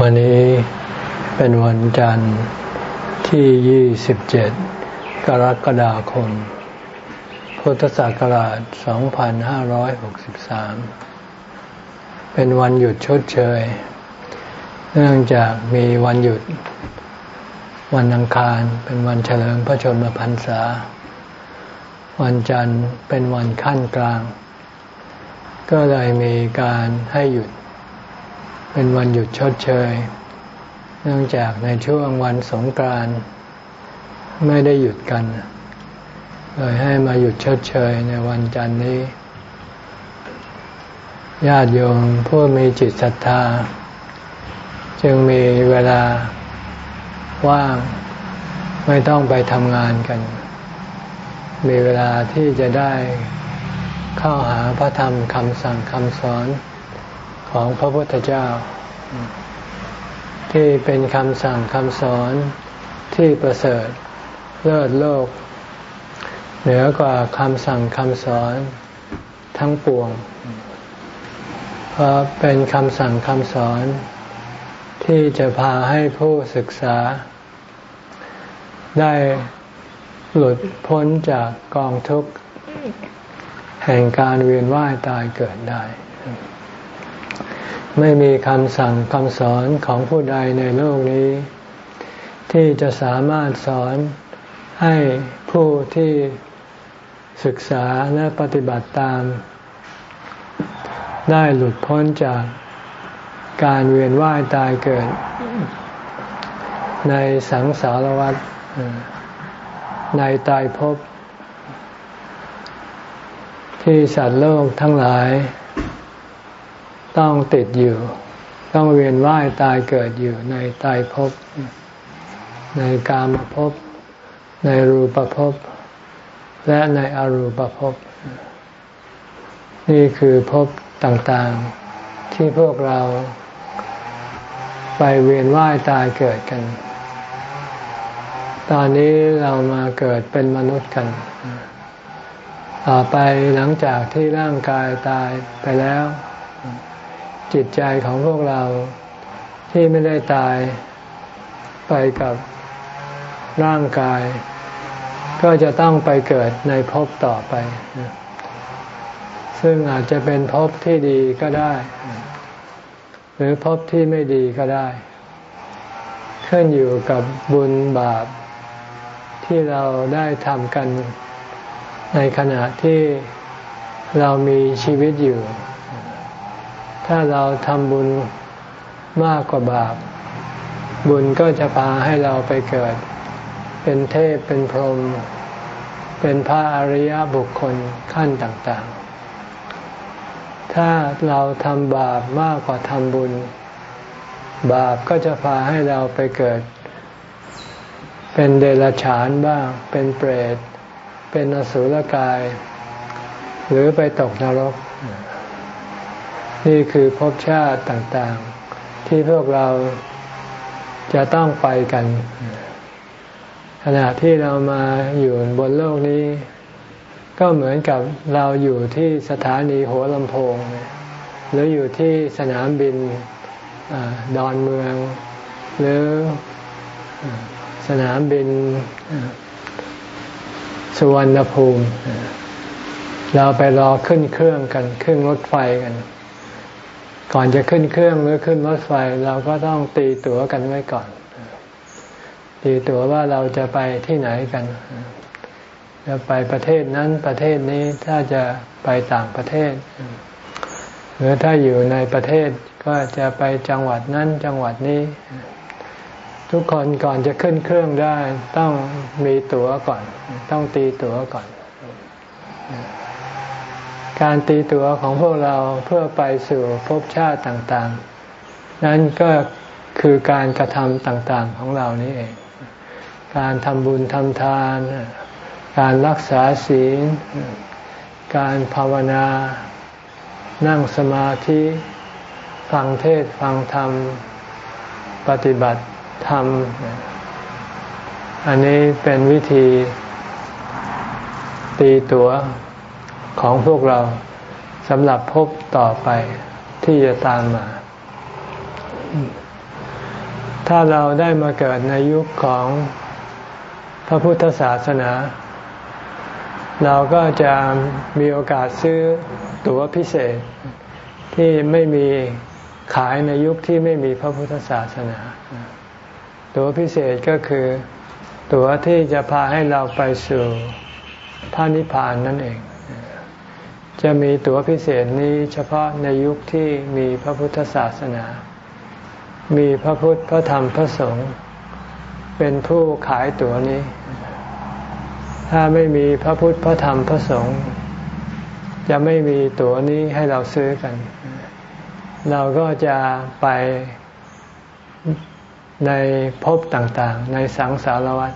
วันนี้เป็นวันจันทร์ที่ 27 กรกฎาคม พุทธศักราช 2563 เป็นวันหยุดชดเชย เนื่องจากมีวันหยุด วันอังคารเป็นวันเฉลิมพระชนมพรรษา วันจันทร์เป็นวันขั้นกลาง ก็เลยมีการให้หยุด เป็นวันหยุดชดเชย เนื่องจากในช่วงวันสงกรานต์ไม่ได้หยุดกันเลยให้มาหยุดชดเชยในวันจันทร์นี้ ญาติโยมผู้มีจิตศรัทธา จึงมีเวลาว่างไม่ต้องไปทำงานกัน มีเวลาที่จะได้เข้าหาพระธรรมคำสั่งคำสอน ของพระพุทธเจ้า ที่เป็นคำสั่งคำสอนที่ประเสริฐเลิศโลก เหนือกว่าคำสั่งคำสอนทั้งปวง เพราะเป็นคำสั่งคำสอน ที่จะพาให้ผู้ศึกษา ได้หลุดพ้นจากกองทุกข์ แห่งการเวียนว่ายตายเกิดได้ ไม่มีคำสั่งคำสอนของผู้ใดในโลกนี้ ที่จะสามารถสอนให้ผู้ที่ศึกษาและปฏิบัติตาม ได้หลุดพ้นจากการเวียนว่ายตายเกิด ในสังสารวัฏในตายภพที่สัตว์โลกทั้งหลาย ต้องติดอยู่ ต้องเวียนว่ายตายเกิดอยู่ในตายภพในกามภพในรูปภพและในอรูปภพนี่คือภพต่างๆ ที่พวกเราไปเวียนว่ายตายเกิดกัน ตอนนี้เรามาเกิดเป็นมนุษย์กัน ต่อไปหลังจากที่ร่างกายตายไปแล้ว จิตใจของพวกเราที่ไม่ได้ตายไปกับร่างกาย ก็จะต้องไปเกิดในภพต่อไป ซึ่งอาจจะเป็นภพที่ดีก็ได้ หรือภพที่ไม่ดีก็ได้ ขึ้นอยู่กับบุญบาป ที่เราได้ทำกันในขณะที่เรามีชีวิตอยู่ ถ้าเราทำบุญมากกว่าบาป บุญก็จะพาให้เราไปเกิด เป็นเทพเป็นพรหมเป็นพระอริยบุคคลขั้นต่างๆ ถ้าเราทำบาปมากกว่าทำบุญ บาปก็จะพาให้เราไปเกิด เป็นเดรัจฉานบ้าง เป็นเปรต เป็นอสุรกาย หรือไปตกนรก นี่คือภพชาติต่างๆ ที่พวกเราจะต้องไปกัน ขณะที่เรามาอยู่บนโลกนี้ ก็เหมือนกับเราอยู่ที่สถานีหัวลำโพง หรืออยู่ที่สนามบินอดอนเมือง หรือสนามบินสุวรรณภูมิ เราไปรอขึ้นเครื่องกัน ขึ้นรถไฟกัน ก่อนจะขึ้นเครื่องหรือขึ้นรถไฟเราก็ต้องตีตั๋วกันไว้ก่อน ตีตั๋วว่าเราจะไปที่ไหนกันจะไปประเทศนั้นประเทศนี้ถ้าจะไปต่างประเทศ หรือถ้าอยู่ในประเทศก็จะไปจังหวัดนั้นจังหวัดนี้ ทุกคนก่อนจะขึ้นเครื่องได้ ต้องมีตั๋วก่อน ต้องตีตั๋วก่อน การตีตัวของพวกเราเพื่อไปสู่ภพชาติต่างๆ นั้นก็คือการกระทำต่างๆของเรานี่เอง การทำบุญทำทาน การรักษาศีล การภาวนา นั่งสมาธิ ฟังเทศฟังธรรม ปฏิบัติธรรม อันนี้เป็นวิธีตีตัว ของพวกเราสำหรับพบต่อไปที่จะตามมา ถ้าเราได้มาเกิดในยุคของพระพุทธศาสนา เราก็จะมีโอกาสซื้อตั๋วพิเศษที่ไม่มีขายในยุคที่ไม่มีพระพุทธศาสนา ตั๋วพิเศษก็คือตั๋วที่จะพาให้เราไปสู่พระนิพพานนั่นเอง จะมีตั๋วพิเศษนี้เฉพาะในยุคที่มีพระพุทธศาสนา มีพระพุทธพระธรรมพระสงฆ์เป็นผู้ขายตั๋วนี้ ถ้าไม่มีพระพุทธพระธรรมพระสงฆ์จะไม่มีตั๋วนี้ให้เราซื้อกัน เราก็จะไปในภพต่างๆ ในสังสารวัฏ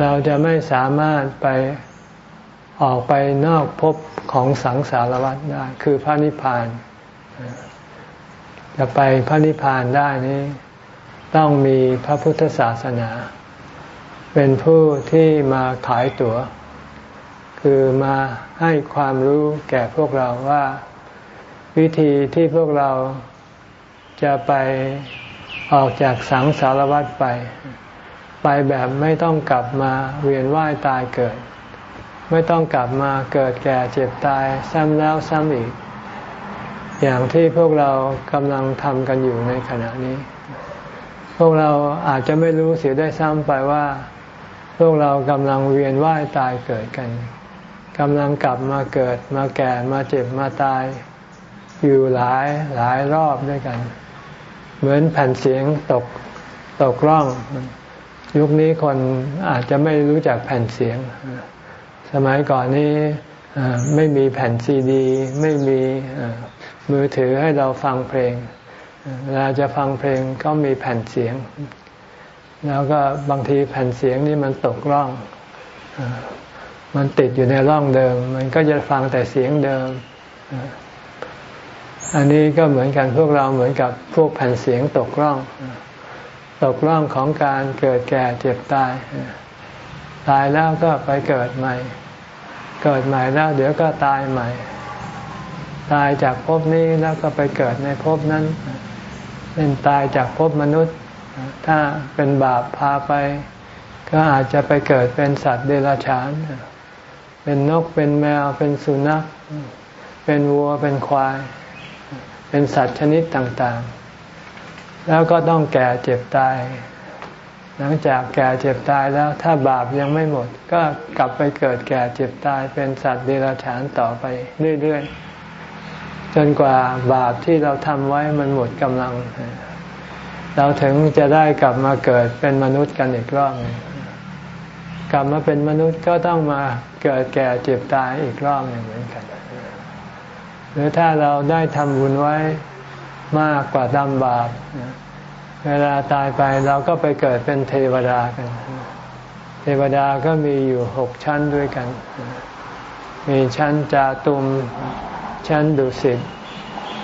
เราจะไม่สามารถไป ออกไปนอกภพของสังสารวัฏได้ คือพระนิพพาน จะไปพระนิพพานได้นี้ต้องมีพระพุทธศาสนา เป็นผู้ที่มาขายตัว๋ว คือมาให้ความรู้แก่พวกเราว่าวิธีที่พวกเราจะไปออกจากสังสารวัฏไป ไปแบบไม่ต้องกลับมาเวียนว่ายตายเกิด ไม่ต้องกลับมาเกิดแก่เจ็บตายซ้ำแล้วซ้ำอีก อย่างที่พวกเรากำลังทำกันอยู่ในขณะนี้ พวกเราอาจจะไม่รู้เสียได้ซ้ำไปว่า พวกเรากำลังเวียนว่ายตายเกิดกันกำลังกลับมาเกิดมาแก่มาเจ็บมาตาย อยู่หลายหลายรอบด้วยกัน เหมือนแผ่นเสียงตกตกร่อง ยุคนี้คนอาจจะไม่รู้จักแผ่นเสียง สมัยก่อนนี้ไม่มีแผ่นซีดี ไม่มีมือถือให้เราฟังเพลงเวลาจะฟังเพลงก็มีแผ่นเสียง แล้วก็บางทีแผ่นเสียงนี่มันตกร่อง มันติดอยู่ในร่องเดิม มันก็จะฟังแต่เสียงเดิม อันนี้ก็เหมือนกันพวกเราเหมือนกับพวกแผ่นเสียงตกร่อง ตกร่องของการเกิดแก่เจ็บตาย ตายแล้วก็ไปเกิดใหม่ เกิดใหม่แล้วเดี๋ยวก็ตายใหม่ ตายจากภพนี้แล้วก็ไปเกิดในภพนั้น เป็นตายจากภพมนุษย์ ถ้าเป็นบาปพาไป ก็อาจจะไปเกิดเป็นสัตว์เดรัจฉาน เป็นนกเป็นแมวเป็นสุนัข เป็นวัวเป็นควาย เป็นสัตว์ชนิดต่างๆ แล้วก็ต้องแก่เจ็บตาย หลังจากแก่เจ็บตายแล้วถ้าบาปยังไม่หมด ก็กลับไปเกิดแก่เจ็บตายเป็นสัตว์เดรัจฉานต่อไปเรื่อยๆ จนกว่าบาปที่เราทำไว้มันหมดกำลัง เราถึงจะได้กลับมาเกิดเป็นมนุษย์กันอีกรอบหนึ่งกลับมาเป็นมนุษย์ก็ต้องมาเกิดแก่เจ็บตายอีกรอบหนึ่งเหมือนกัน หรือถ้าเราได้ทำบุญไว้มากกว่าทำบาป เวลาตายไปเราก็ไปเกิดเป็นเทวดากัน เทวดาก็มีอยู่หกชั้นด้วยกัน มีชั้นจาตุม ชั้นดุสิต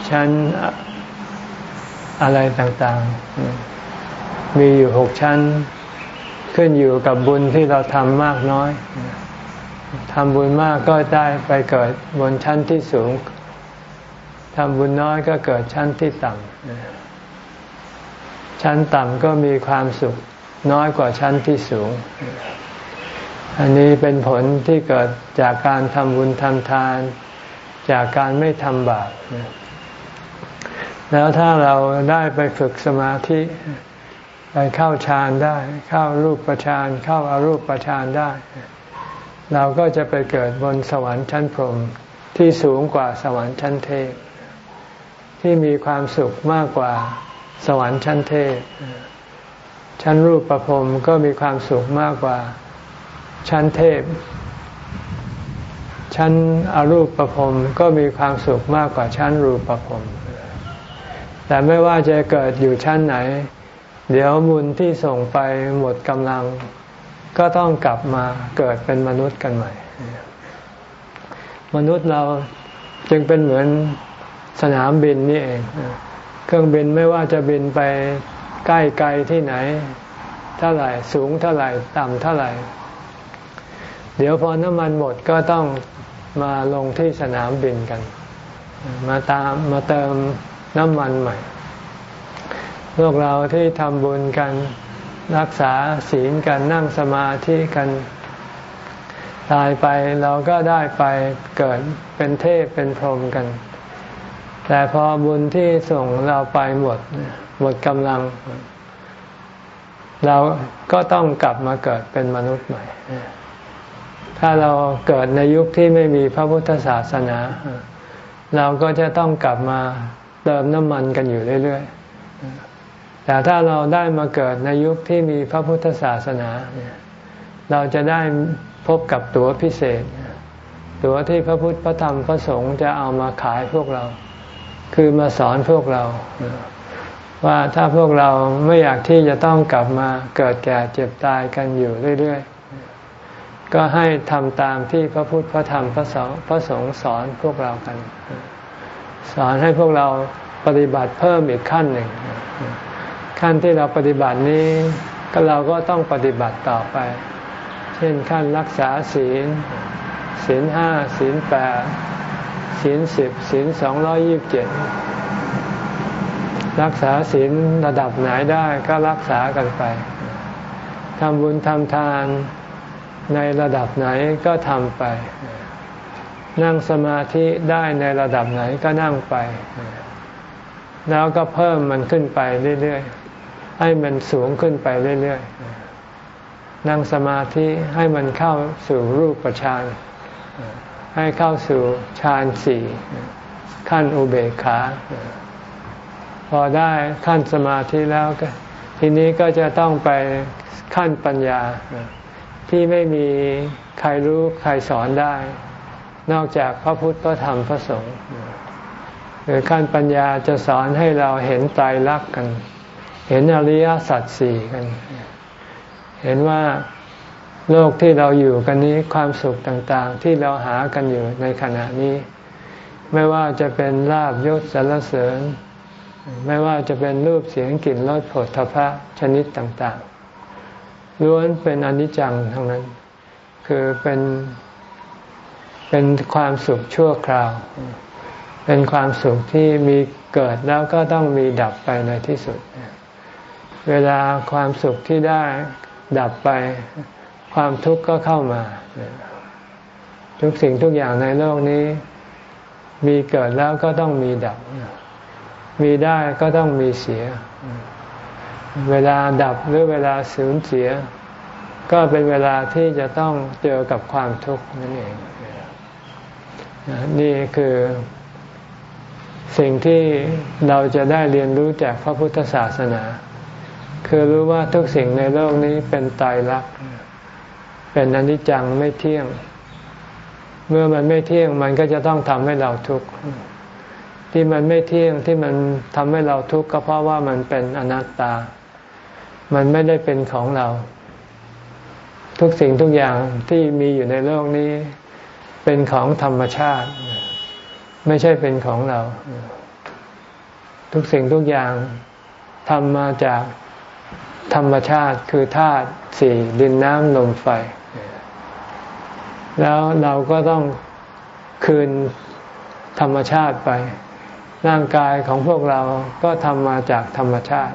ชั้นอะไรต่างๆ มีอยู่หกชั้น ขึ้นอยู่กับบุญที่เราทำมากน้อยทำบุญมากก็ได้ไปเกิดบนชั้นที่สูงทำบุญน้อยก็เกิดชั้นที่ต่ำ ชั้นต่ำก็มีความสุขน้อยกว่าชั้นที่สูง อันนี้เป็นผลที่เกิดจากการทำบุญทำทาน จากการไม่ทำบาปแล้วถ้าเราได้ไปฝึกสมาธิไปเข้าฌานได้ เข้ารูปฌานเข้าอารูปฌานได้ เราก็จะไปเกิดบนสวรรค์ชั้นพรหมที่สูงกว่าสวรรค์ชั้นเทพ ที่มีความสุขมากกว่า สวรรค์ชั้นเทพ ชั้นรูปประพรมก็มีความสุขมากกว่าชั้นเทพ ชั้นอรูปประพรมก็มีความสุขมากกว่าชั้นรูปประพรมแต่ไม่ว่าจะเกิดอยู่ชั้นไหน เดี๋ยวบุญที่ส่งไปหมดกำลัง ก็ต้องกลับมาเกิดเป็นมนุษย์กันใหม่ มนุษย์เราจึงเป็นเหมือนสนามบินนี่เอง เครื่องบินไม่ว่าจะบินไปใกล้ไกลที่ไหน เท่าไหร่สูงเท่าไหร่ต่ำเท่าไหร่ เดี๋ยวพอน้ำมันหมดก็ต้องมาลงที่สนามบินกัน มาตามมาเติมน้ำมันใหม่ พวกเราที่ทำบุญกันรักษาศีลกันนั่งสมาธิกันตายไปเราก็ได้ไปเกิดเป็นเทพเป็นพรหมกัน แต่พอบุญที่ส่งเราไปหมดหมดกำลัง เราก็ต้องกลับมาเกิดเป็นมนุษย์ใหม่ ถ้าเราเกิดในยุคที่ไม่มีพระพุทธศาสนา เราก็จะต้องกลับมาเติมน้ำมันกันอยู่เรื่อยๆ แต่ถ้าเราได้มาเกิดในยุคที่มีพระพุทธศาสนา เราจะได้พบกับตั๋วพิเศษ ตั๋วที่พระพุทธพระธรรมพระสงฆ์จะเอามาขายพวกเรา คือมาสอนพวกเรา ว่าถ้าพวกเราไม่อยากที่จะต้องกลับมาเกิดแก่เจ็บตายกันอยู่เรื่อยๆ ก็ให้ทำตามที่พระพุทธพระธรรมพระสงฆ์พระสงฆ์สอนพวกเรากัน สอนให้พวกเราปฏิบัติเพิ่มอีกขั้นหนึ่ง ขั้นที่เราปฏิบัตินี้ก็เราก็ต้องปฏิบัติต่อไป เช่นขั้นรักษาศีล ศีลห้าศีลแปด ศีลสิบศีลสองร้อยี่บเจ็ดรักษาศีลระดับไหนได้ก็รักษากันไปทำบุญทำทานในระดับไหนก็ทำไป นั่งสมาธิได้ในระดับไหนก็นั่งไป แล้วก็เพิ่มมันขึ้นไปเรื่อยๆ ให้มันสูงขึ้นไปเรื่อยๆ นั่งสมาธิให้มันเข้าสู่รูปฌาน ให้เข้าสู่ฌานสี่ขั้นอุเบกขา พอได้ขั้นสมาธิแล้วทีนี้ก็จะต้องไปขั้นปัญญา ที่ไม่มีใครรู้ใครสอนได้ นอกจากพระพุทธพระธรรมพระสงฆ์หรือขั้นปัญญาจะสอนให้เราเห็นไตรลักษณ์กัน เห็นอริยสัจสี่กัน เห็นว่า โลกที่เราอยู่กันนี้ความสุขต่างๆ ที่เราหากันอยู่ในขณะนี้ ไม่ว่าจะเป็นลาบยศสรรเสริญ ไม่ว่าจะเป็นรูปเสียงกลิ่นรสผลทพะชนิดต่างๆล้วนเป็นอนิจจังทั้งนั้น คือเป็นเป็นความสุขชั่วคราว เป็นความสุขที่มีเกิดแล้วก็ต้องมีดับไปในที่สุด เวลาความสุขที่ได้ดับไป ความทุกข์ก็เข้ามา ทุกสิ่งทุกอย่างในโลกนี้ มีเกิดแล้วก็ต้องมีดับ มีได้ก็ต้องมีเสีย เวลาดับหรือเวลาสูญเสีย ก็เป็นเวลาที่จะต้องเจอกับความทุกข์นั่นเอง นี่คือ สิ่งที่เราจะได้เรียนรู้จากพระพุทธศาสนา คือรู้ว่าทุกสิ่งในโลกนี้เป็นตายรัก เป็นอนิจจังไม่เที่ยง เมื่อมันไม่เที่ยงมันก็จะต้องทำให้เราทุกข์ที่มันไม่เที่ยงที่มันทำให้เราทุกข์ก็เพราะว่ามันเป็นอนัตตา มันไม่ได้เป็นของเรา ทุกสิ่งทุกอย่างที่มีอยู่ในโลกนี้ เป็นของธรรมชาติ ไม่ใช่เป็นของเรา ทุกสิ่งทุกอย่างทำมาจากธรรมชาติคือธาตุสี่ดินน้ำลมไฟ แล้วเราก็ต้องคืนธรรมชาติไป ร่างกายของพวกเราก็ทำมาจากธรรมชาติ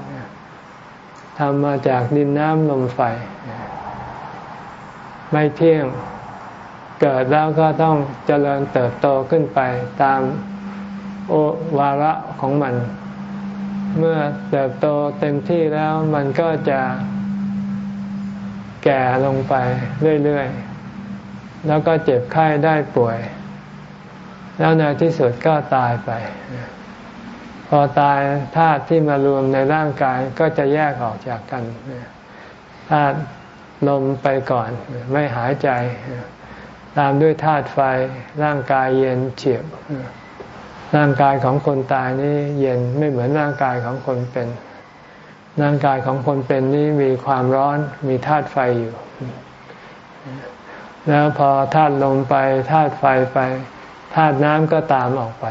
ทำมาจากดินน้ำลมไฟ ไม่เที่ยงเกิดแล้วก็ต้องเจริญเติบโตขึ้นไปตามโอวาระของมัน เมื่อเติบโตเต็มที่แล้วมันก็จะแก่ลงไปเรื่อย ๆ แล้วก็เจ็บไข้ได้ป่วย แล้วในที่สุดก็ตายไป พอตายธาตุที่มารวมในร่างกายก็จะแยกออกจากกันธาตุลมไปก่อน ไม่หายใจ ตามด้วยธาตุไฟ ร่างกายเย็นเฉียบ ร่างกายของคนตายนี่เย็นไม่เหมือนร่างกายของคนเป็น ร่างกายของคนเป็นนี่มีความร้อนมีธาตุไฟอยู่ แล้วพอธาตุลมไปธาตุไฟไปธาตุน้ำก็ตามออกไป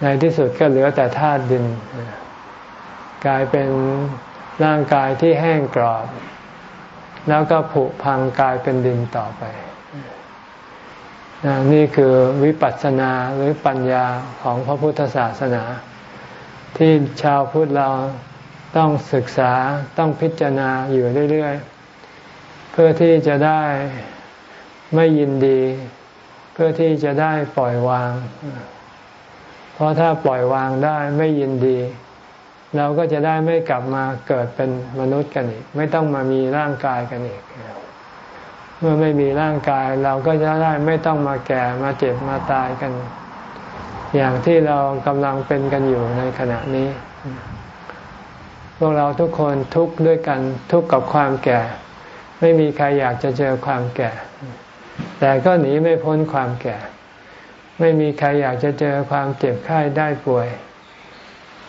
ในที่สุดก็เหลือแต่ธาตุดิน กลายเป็นร่างกายที่แห้งกรอบ แล้วก็ผุพังกลายเป็นดินต่อไป นี่คือวิปัสสนาหรือปัญญาของพระพุทธศาสนา ที่ชาวพุทธเราต้องศึกษาต้องพิจารณาอยู่เรื่อยๆ เพื่อที่จะได้ไม่ยินดี เพื่อที่จะได้ปล่อยวาง เพราะถ้าปล่อยวางได้ไม่ยินดี เราก็จะได้ไม่กลับมาเกิดเป็นมนุษย์กันอีก ไม่ต้องมามีร่างกายกันอีก เมื่อไม่มีร่างกายเราก็จะได้ไม่ต้องมาแก่มาเจ็บมาตายกัน อย่างที่เรากำลังเป็นกันอยู่ในขณะนี้ พวกเราทุกคนทุกข์ด้วยกันทุกข์กับความแก่ ไม่มีใครอยากจะเจอความแก่ แต่ก็หนีไม่พ้นความแก่ ไม่มีใครอยากจะเจอความเจ็บไข้ได้ป่วย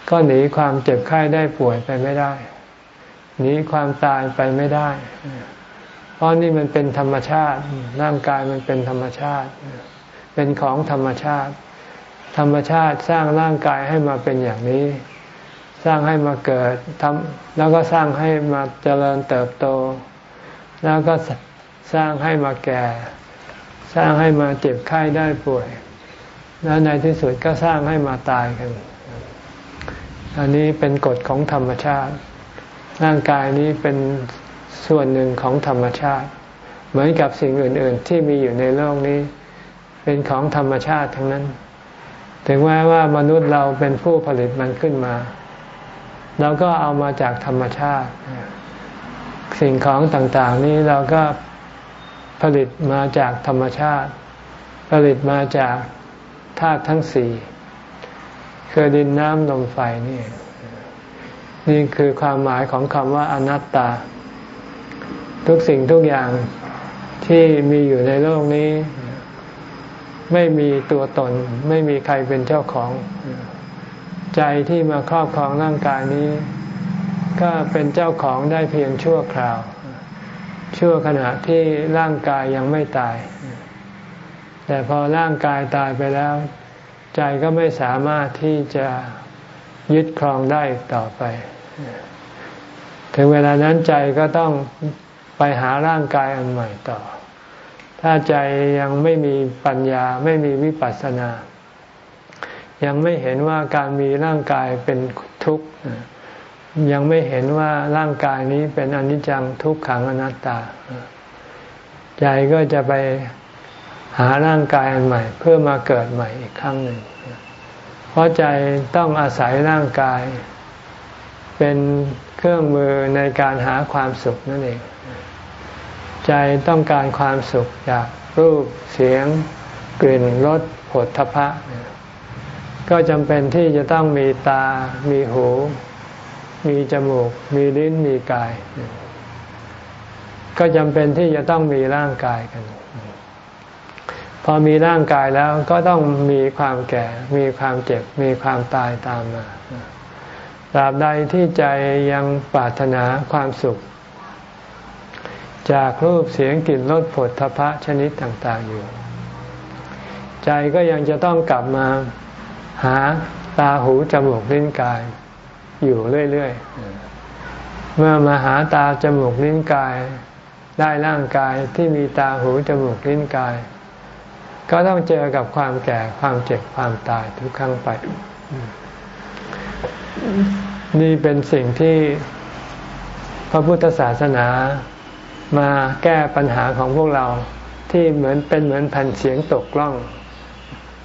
ก็หนีความเจ็บไข้ได้ป่วยไปไม่ได้ หนีความตายไปไม่ได้ เพราะนี่มันเป็นธรรมชาติ ร่างกายมันเป็นธรรมชาติ เป็นของธรรมชาติ ธรรมชาติสร้างร่างกายให้มาเป็นอย่างนี้สร้างให้มาเกิดทำแล้วก็สร้างให้มาเจริญเติบโต แล้วก็สร้างให้มาแก่ สร้างให้มาเจ็บไข้ได้ป่วย แล้วในที่สุดก็สร้างให้มาตายกัน อันนี้เป็นกฎของธรรมชาติ ร่างกายนี้เป็นส่วนหนึ่งของธรรมชาติ เหมือนกับสิ่งอื่น ๆ ที่มีอยู่ในโลกนี้ เป็นของธรรมชาติทั้งนั้น ถึงแม้ว่ามนุษย์เราเป็นผู้ผลิตมันขึ้นมาเราก็เอามาจากธรรมชาติ สิ่งของต่างๆ นี้เราก็ผลิตมาจากธรรมชาติ ผลิตมาจากธาตุทั้งสี่คือดินน้ำลมไฟนี่ นี่คือความหมายของคำว่าอนัตตา ทุกสิ่งทุกอย่างที่มีอยู่ในโลกนี้ ไม่มีตัวตน ไม่มีใครเป็นเจ้าของ ใจที่มาครอบครองร่างกายนี้ ก็เป็นเจ้าของได้เพียงชั่วคราว ชั่วขณะที่ร่างกายยังไม่ตาย แต่พอร่างกายตายไปแล้ว ใจก็ไม่สามารถที่จะยึดครองได้ต่อไป ถึงเวลานั้นใจก็ต้องไปหาร่างกายอันใหม่ต่อ ถ้าใจยังไม่มีปัญญาไม่มีวิปัสสนา ยังไม่เห็นว่าการมีร่างกายเป็นทุกข์ ยังไม่เห็นว่าร่างกายนี้เป็นอนิจจังทุกขังอนัตตา ใจก็จะไปหาร่างกายอันใหม่ เพื่อมาเกิดใหม่อีกครั้งหนึ่ง เพราะใจต้องอาศัยร่างกาย เป็นเครื่องมือในการหาความสุขนั่นเอง ใจต้องการความสุขจากรูปเสียง กลิ่นรสผลทพะ ก็จำเป็นที่จะต้องมีตา มีหู มีจมูก มีลิ้นมีกาย ก็จำเป็นที่จะต้องมีร่างกายกัน พอมีร่างกายแล้วก็ต้องมีความแก่ มีความเจ็บ มีความตายตามมาตราบใดที่ใจยังปรารถนาความสุข จากรูปเสียงกลิ่นรสผลทพะชนิดต่าง ๆอยู่ ใจก็ยังจะต้องกลับมาหาตาหูจมูกลิ้นกาย อยู่เรื่อยๆ เมื่อมาหาตาจมูกลิ้นกาย ได้ร่างกายที่มีตาหูจมูกลิ้นกาย ก็ต้องเจอกับความแก่ความเจ็บความตายทุกครั้งไป นี่เป็นสิ่งที่พระพุทธศาสนามาแก้ปัญหาของพวกเราที่เหมือนเป็นเหมือนแผ่นเสียงตกล่อง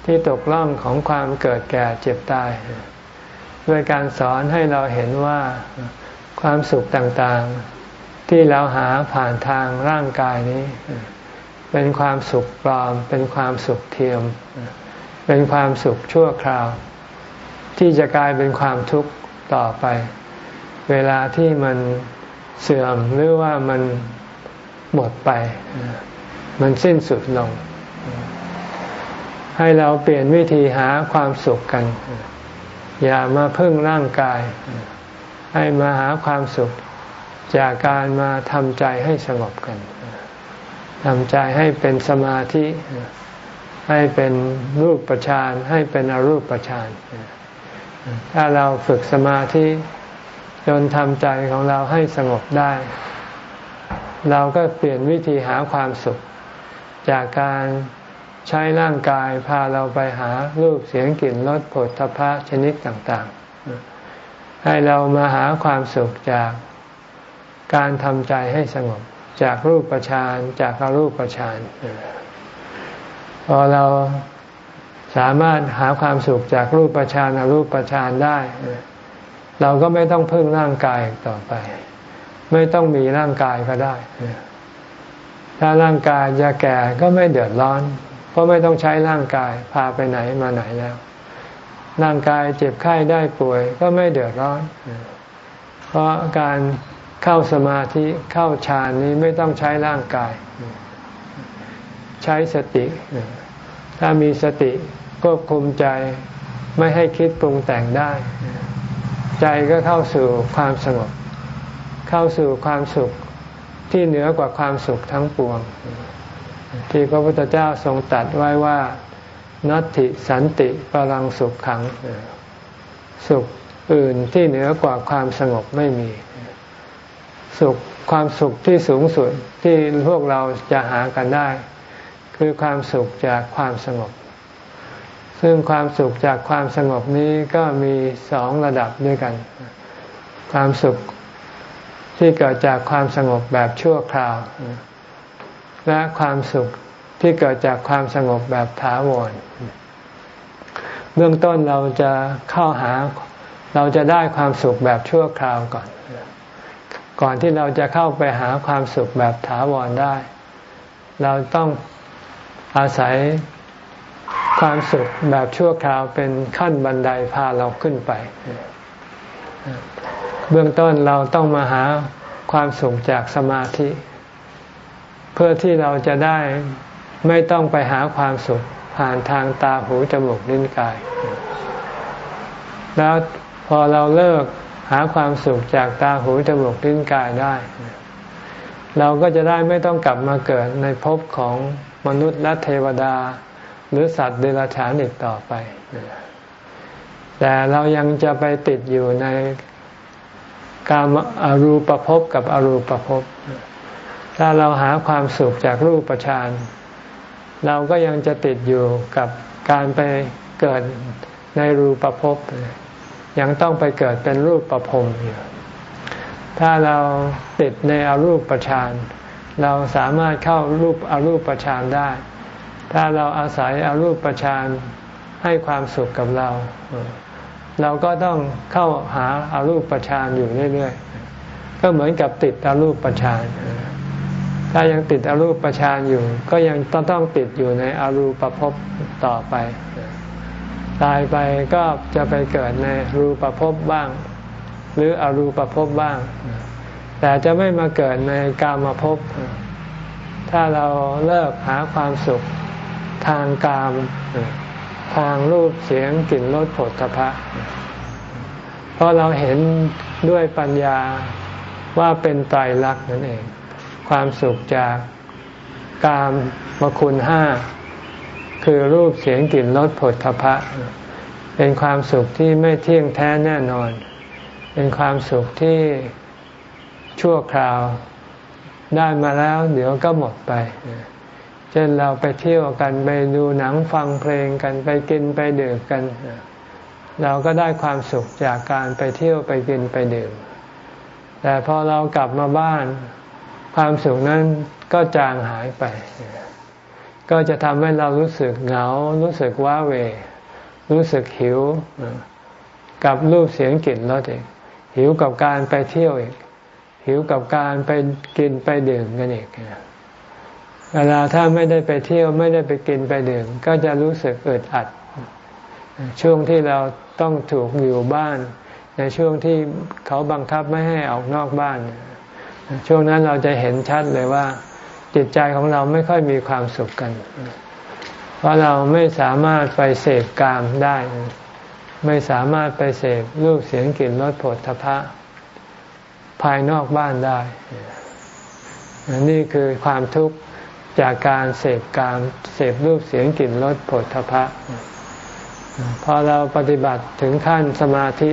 ที่ตกล่องของความเกิดแก่เจ็บตาย ด้วยการสอนให้เราเห็นว่าความสุขต่างๆ ที่เราหาผ่านทางร่างกายนี้ เป็นความสุขปลอม เป็นความสุขเทียม เป็นความสุขชั่วคราว ที่จะกลายเป็นความทุกข์ต่อไป เวลาที่มันเสื่อมหรือว่ามันหมดไป มันสิ้นสุดลง ให้เราเปลี่ยนวิธีหาความสุขกัน อย่ามาพึ่งร่างกาย ให้มาหาความสุขจากการมาทำใจให้สงบกันทำใจให้เป็นสมาธิ ให้เป็นรูปประชานให้เป็นอรูปประชานถ้าเราฝึกสมาธิจนทำใจของเราให้สงบได้ เราก็เปลี่ยนวิธีหาความสุข จากการ ใช้ร่างกายพาเราไปหารูปเสียงกลิ่นรสผลทพะชนิดต่างๆ ให้เรามาหาความสุขจากการทำใจให้สงบจากรูปประชานจากอารูปประชานพอเราสามารถหาความสุขจากรูปประชานอารูปประชานได้ เราก็ไม่ต้องพึ่งร่างกายต่อไป ไม่ต้องมีร่างกายก็ได้ ถ้าร่างกายจะแก่ก็ไม่เดือดร้อน เพราะไม่ต้องใช้ร่างกายพาไปไหนมาไหนแล้ว ร่างกายเจ็บไข้ได้ป่วยก็ไม่เดือดร้อน เพราะการเข้าสมาธิเข้าฌานนี้ไม่ต้องใช้ร่างกาย ใช้สติ ถ้ามีสติควบคุมใจไม่ให้คิดปรุงแต่งได้ ใจก็เข้าสู่ความสงบ เข้าสู่ความสุขที่เหนือกว่าความสุขทั้งปวง ที่พระพุทธเจ้าทรงตัดไว้ว่านัตติสันติปรังสุขขัง สุขอื่นที่เหนือกว่าความสงบไม่มี สุขความสุขที่สูงสุดที่พวกเราจะหากันได้ คือความสุขจากความสงบ ซึ่งความสุขจากความสงบนี้ก็มีสองระดับด้วยกัน ความสุขที่เกิดจากความสงบแบบชั่วคราว และความสุขที่เกิดจากความสงบแบบถาวร เบื้องต้นเราจะเข้าหาเราจะได้ความสุขแบบชั่วคราวก่อน ก่อนที่เราจะเข้าไปหาความสุขแบบถาวรได้ เราต้องอาศัยความสุขแบบชั่วคราวเป็นขั้นบันไดพาเราขึ้นไป เบื้องต้นเราต้องมาหาความสุขจากสมาธิ เพื่อที่เราจะได้ไม่ต้องไปหาความสุขผ่านทางตาหูจมูกลิ้นกาย แล้วพอเราเลิกหาความสุขจากตาหูจมูกลิ้นกายได้ เราก็จะได้ไม่ต้องกลับมาเกิดในภพของมนุษย์และเทวดา หรือสัตว์เดรัจฉานอีกต่อไป แต่เรายังจะไปติดอยู่ในการอรูปภพกับอรูปภพ ถ้าเราหาความสุขจากรูปฌานเราก็ยังจะติดอยู่กับการไปเกิดในรูปภพยังต้องไปเกิดเป็นรูปประพรมอยู่ถ้าเราติดในอรูปฌานเราสามารถเข้ารูปอรูปฌานได้ ถ้าเราอาศัยอรูปฌานให้ความสุขกับเรา เราก็ต้องเข้าหาอารูปประชานอยู่เรื่อยๆ ก็เหมือนกับติดอารูปประชาน ถ้ายังติดอรูปประชานอยู่ ก็ยังต้องต้องติดอยู่ในอรูปภพต่อไป ตายไปก็จะไปเกิดในรูปภพบ้าง หรืออรูปภพบ้าง แต่จะไม่มาเกิดในกามภพถ้าเราเลิกหาความสุขทางกามทางรูปเสียงกลิ่นรสผลตภะเพราะเราเห็นด้วยปัญญาว่าเป็นไตรลักษณ์นั่นเอง ความสุขจากกามมคุณห้า คือรูปเสียงกลิ่นรสผลทพะ เป็นความสุขที่ไม่เที่ยงแท้แน่นอน เป็นความสุขที่ชั่วคราวได้มาแล้ว เดี๋ยวก็หมดไป เช่นเราไปเที่ยวกันไปดูหนังฟังเพลงกันไปกินไปดื่มกัน เราก็ได้ความสุขจากการไปเที่ยวไปกินไปดื่ม แต่พอเรากลับมาบ้าน ความสุขนั้นก็จางหายไป ก็จะทำให้เรารู้สึกเหงา รู้สึกว้าเว รู้สึกหิว กับรูปเสียงกลิ่นรสอีกหิวกับการไปเที่ยวอีก หิวกับการไปกินไปดื่มกันอีกเวลาถ้าไม่ได้ไปเที่ยวไม่ได้ไปกินไปดื่มก็จะรู้สึกอึดอัด ช่วงที่เราต้องถูกอยู่บ้าน ในช่วงที่เขาบังคับไม่ให้ออกนอกบ้าน ช่วงนั้นเราจะเห็นชัดเลยว่า จิตใจของเราไม่ค่อยมีความสุขกัน เพราะเราไม่สามารถไปเสพกามได้ ไม่สามารถไปเสพรูปเสียงกลิ่นรสผลทพะ ภายนอกบ้านได้ นี่คือความทุกข์จากการเสพการเสพรูปเสียงกลิ่นรสผลทพะพอเราปฏิบัติถึงขั้นสมาธิ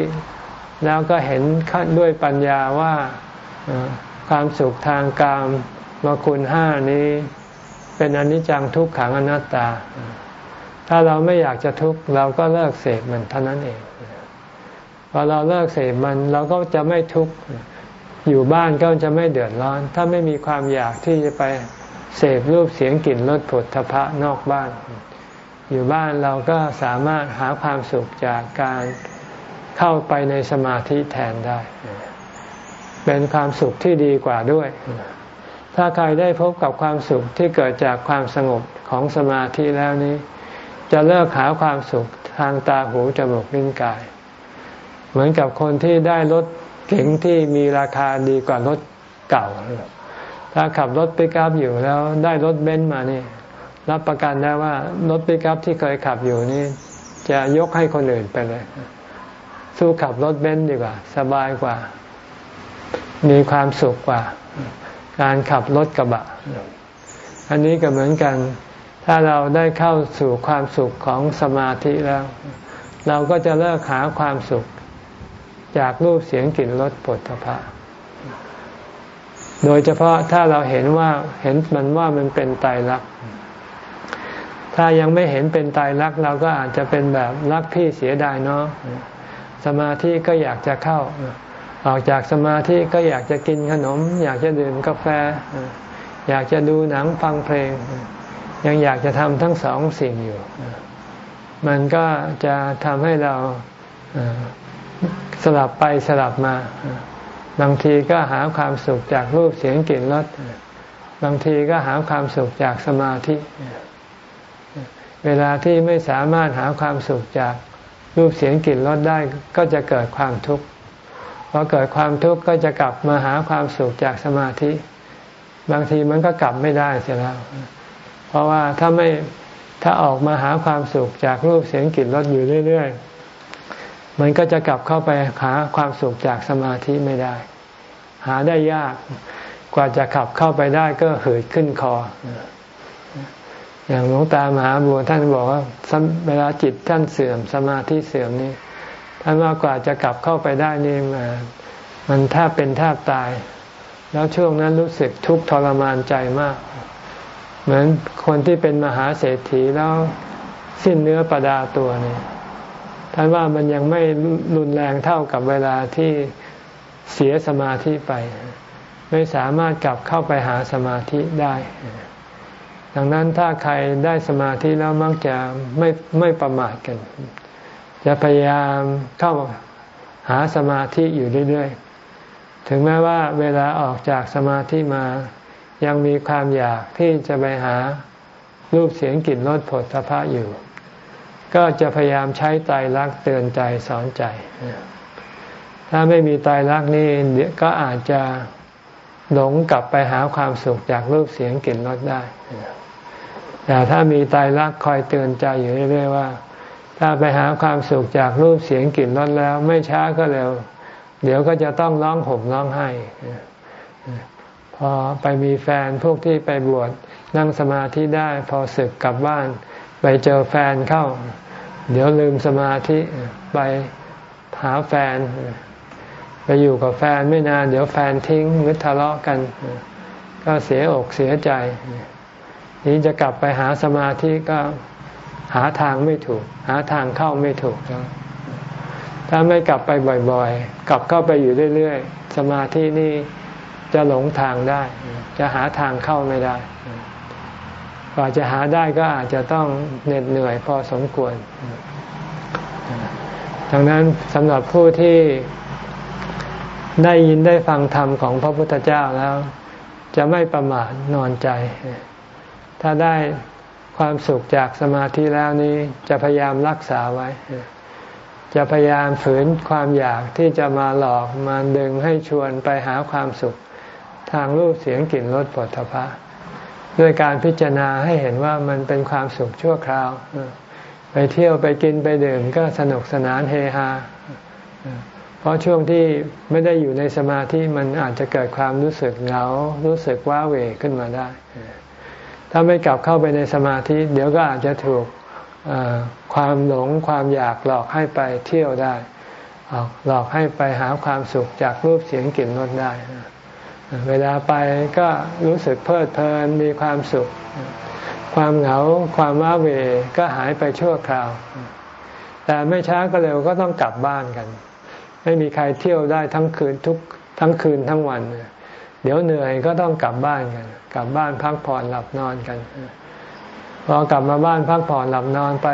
แล้วก็เห็นขั้นด้วยปัญญาว่า ความสุขทางกามมาคุณห้านี้เป็นอนิจจังทุกขังอนัตตา ถ้าเราไม่อยากจะทุกข์เราก็เลิกเสพมันเท่านั้นเองพอเราเลิกเสพมันเราก็จะไม่ทุกข์อยู่บ้านก็จะไม่เดือดร้อน ถ้าไม่มีความอยากที่จะไปเสพรูปเสียงกลิ่นรสผลทพะนอกบ้าน อยู่บ้านเราก็สามารถหาความสุขจากการเข้าไปในสมาธิแทนได้ เป็นความสุขที่ดีกว่าด้วย ถ้าใครได้พบกับความสุขที่เกิดจากความสงบของสมาธิแล้วนี้ จะเลิกหาความสุขทางตาหูจมูกลิ้นกาย เหมือนกับคนที่ได้รถเก๋งที่มีราคาดีกว่ารถเก่า ถ้าขับรถปิกอัพอยู่แล้วได้รถเบนซ์มานี่ รับประกันได้ว่ารถปิกอัพที่เคยขับอยู่นี่ จะยกให้คนอื่นไปเลย สู้ขับรถเบนซ์ดีกว่า สบายกว่า มีความสุขกว่า การขับรถกระบะ อันนี้ก็เหมือนกัน ถ้าเราได้เข้าสู่ความสุขของสมาธิแล้ว เราก็จะเลิกหาความสุข จากรูปเสียงกลิ่นรสผลพระโดยเฉพาะถ้าเราเห็นว่าเห็นมันว่ามันเป็นตายรัก ถ้ายังไม่เห็นเป็นตายรัก เราก็อาจจะเป็นแบบรักพี่เสียดายเนาะสมาธิก็อยากจะเข้า ออกจากสมาธิก็อยากจะกินขนม อยากจะดื่มกาแฟ อยากจะดูหนังฟังเพลง ยังอยากจะทำทั้งสองสิ่งอยู่ มันก็จะทำให้เราสลับไปสลับมา บางทีก็หาความสุขจากรูปเสียงกลิ่นรสบางทีก็หาความสุขจากสมาธิ เวลาที่ไม่สามารถหาความสุขจากรูปเสียงกลิ่นรสได้ก็จะเกิดความทุกข์ พอเกิดความทุกข์ก็จะกลับมาหาความสุขจากสมาธิ บางทีมันก็กลับไม่ได้เสียแล้ว เพราะว่าถ้าไม่ถ้าออกมาหาความสุขจากรูปเสียงกลิ่นรสอยู่เรื่อย ๆ มันก็จะกลับเข้าไปหาความสุขจากสมาธิไม่ได้ หาได้ยากกว่าจะขับเข้าไปได้ก็เหืดขึ้นคอ อย่างหลวงตามหาบัวท่านบอกว่าเวลาจิตท่านเสื่อมสมาธิเสื่อมนี่ ท่านว่ากว่าจะกลับเข้าไปได้นี่มันแทบเป็นแทบตาย แล้วช่วงนั้นรู้สึกทุกข์ทรมานใจมาก เหมือนคนที่เป็นมหาเศรษฐีแล้วสิ้นเนื้อประดาตัวนี่ท่านว่ามันยังไม่รุนแรงเท่ากับเวลาที่เสียสมาธิไป ไม่สามารถกลับเข้าไปหาสมาธิได้ดังนั้นถ้าใครได้สมาธิแล้วมักจะไม่ไม่ประมาทกัน จะพยายามเข้าหาสมาธิอยู่เรื่อยๆ ถึงแม้ว่าเวลาออกจากสมาธิมา ยังมีความอยากที่จะไปหารูปเสียงกลิ่นรสผลสะพะอยู่ ก็จะพยายามใช้ไตรลักษณ์เตือนใจสอนใจ ถ้าไม่มีไตรลักษณ์นี่ก็อาจจะหลงกลับไปหาความสุขจากรูปเสียงกลิ่นรสได้ แต่ถ้ามีไตรลักคอยเตือนใจอยู่เรื่อยๆว่า ถ้าไปหาความสุขจากรูปเสียงกลิ่นรสแล้ว ไม่ช้าก็เร็ว เดี๋ยวก็จะต้องร้องห่มร้องไห้พอไปมีแฟนพวกที่ไปบวชนั่งสมาธิได้ พอศึกกลับบ้าน ไปเจอแฟนเข้า เดี๋ยวลืมสมาธิไปหาแฟน ไปอยู่กับแฟนไม่นาน เดี๋ยวแฟนทิ้งหรือทะเลาะกัน ก็เสียอกเสียใจ นี้จะกลับไปหาสมาธิก็ หาทางไม่ถูก หาทางเข้าไม่ถูก ถ้าไม่กลับไปบ่อยๆ กลับเข้าไปอยู่เรื่อยๆ สมาธินี่จะหลงทางได้ จะหาทางเข้าไม่ได้กว่าจะหาได้ก็อาจจะต้องเหน็ดเหนื่อยพอสมควร ดังนั้นสำหรับผู้ที่ได้ยินได้ฟังธรรมของพระพุทธเจ้าแล้ว จะไม่ประมาทนอนใจ ถ้าได้ ความสุขจากสมาธิแล้วนี้จะพยายามรักษาไว้ จะพยายามฝืนความอยากที่จะมาหลอกมาดึงให้ชวนไปหาความสุข ทางรูปเสียงกลิ่นรสผลทพะด้วยการพิจารณาให้เห็นว่ามันเป็นความสุขชั่วคราว ไปเที่ยวไปกินไปดื่มก็สนุกสนานเฮฮาเพราะช่วงที่ไม่ได้อยู่ในสมาธิมันอาจจะเกิดความรู้สึกเหงารู้สึกว้าเหวขึ้นมาได้ ถ้าไม่กลับเข้าไปในสมาธิ เดี๋ยวก็อาจจะถูกความหลงความอยากหลอกให้ไปเที่ยวได้ หลอกให้ไปหาความสุขจากรูปเสียงกลิ่นรสได้ เวลาไปก็รู้สึกเพลิดเพลินมีความสุข ความเหงาความว้าเวก็หายไปชั่วคราว แต่ไม่ช้าก็เร็วก็ต้องกลับบ้านกัน ไม่มีใครเที่ยวได้ทั้งคืนทุกทั้งคืนทั้งวัน เดี๋ยวเหนื่อยก็ต้องกลับบ้านกัน กลับบ้านพักผ่อนหลับนอนกันพอกลับมาบ้านพักผ่อนหลับนอนไป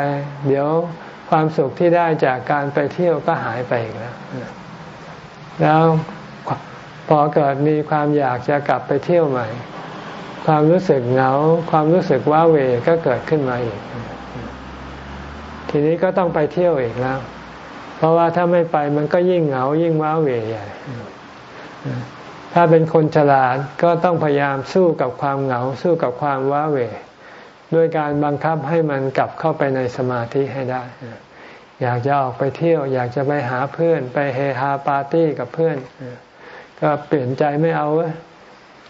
เดี๋ยวความสุขที่ได้จากการไปเที่ยวก็หายไปอีกแล้วแล้วพอเกิดมีความอยากจะกลับไปเที่ยวใหม่ ความรู้สึกเหงาความรู้สึกว้าเวก็เกิดขึ้นมาอีก ทีนี้ก็ต้องไปเที่ยวอีกแล้ว เพราะว่าถ้าไม่ไปมันก็ยิ่งเหงายิ่งว้าเวใหญ่ ถ้าเป็นคนฉลาดก็ต้องพยายามสู้กับความเหงาสู้กับความว้าเหวด้วยการบังคับให้มันกลับเข้าไปในสมาธิให้ได้ อยากจะออกไปเที่ยว อยากจะไปหาเพื่อน ไปเฮฮาปาร์ตี้กับเพื่อน ก็เปลี่ยนใจไม่เอา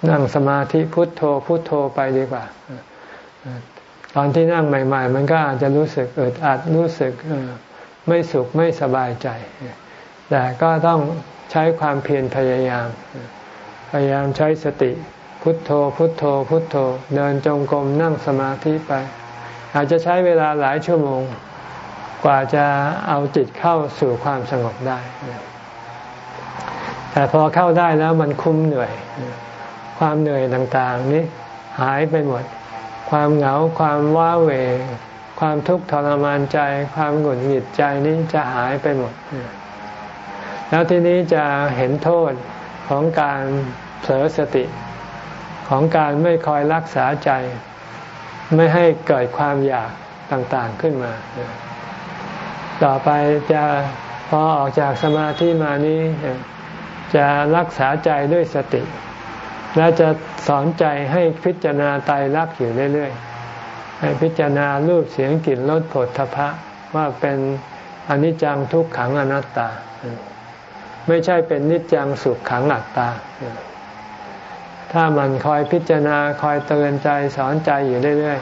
นั่งสมาธิพุทโธพุทโธไปดีกว่า ตอนที่นั่งใหม่ ๆ มันก็อาจจะรู้สึกอึดอัดรู้สึกไม่สุขไม่สบายใจ แต่ก็ต้องใช้ความเพียรพยายาม พยายามใช้สติ พุทโธ พุทโธ พุทโธ เดินจงกรมนั่งสมาธิไป อาจจะใช้เวลาหลายชั่วโมง กว่าจะเอาจิตเข้าสู่ความสงบได้ แต่พอเข้าได้แล้วมันคุ้มเหนื่อย ความเหนื่อยต่างๆ นี้หายไปหมด ความเหงาความว้าเหวความทุกข์ทรมานใจ ความหงุดหงิดใจนี้จะหายไปหมด แล้วทีนี้จะเห็นโทษ ของการเผลอสติ ของการไม่คอยรักษาใจ ไม่ให้เกิดความอยากต่างๆขึ้นมา ต่อไปจะพอออกจากสมาธิมานี้ จะรักษาใจด้วยสติ และจะสอนใจให้พิจารณาตายรักอยู่เรื่อยๆ ให้พิจารณารูปเสียงกลิ่นรสผลทพะว่าเป็นอนิจจังทุกขังอนัตตา ไม่ใช่เป็นนิจจังสุขขังอัตตา ถ้ามันคอยพิจารณาคอยเตือนใจสอนใจอยู่เรื่อย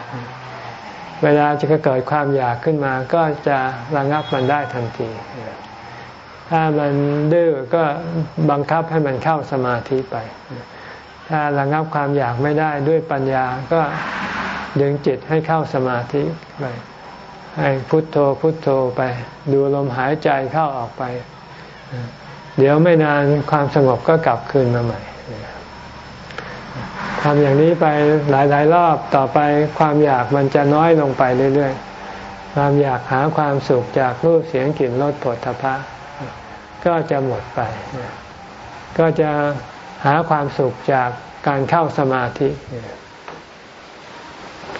ๆ เวลาจะเกิดความอยากขึ้นมาก็จะระงับมันได้ทันที ถ้ามันดื้อก็บังคับให้มันเข้าสมาธิไป ถ้าระงับความอยากไม่ได้ด้วยปัญญาก็ดึงจิตให้เข้าสมาธิไปให้พุทโธพุทโธไป ดูลมหายใจเข้าออกไป เดี๋ยวไม่นานความสงบก็กลับคืนมาใหม่ทำอย่างนี้ไปหลายๆ รอบต่อไปความอยากมันจะน้อยลงไปเรื่อยๆ ความอยากหาความสุขจากรูปเสียงกลิ่นรสผลทพะก็จะหมดไป ก็จะหาความสุขจากการเข้าสมาธิ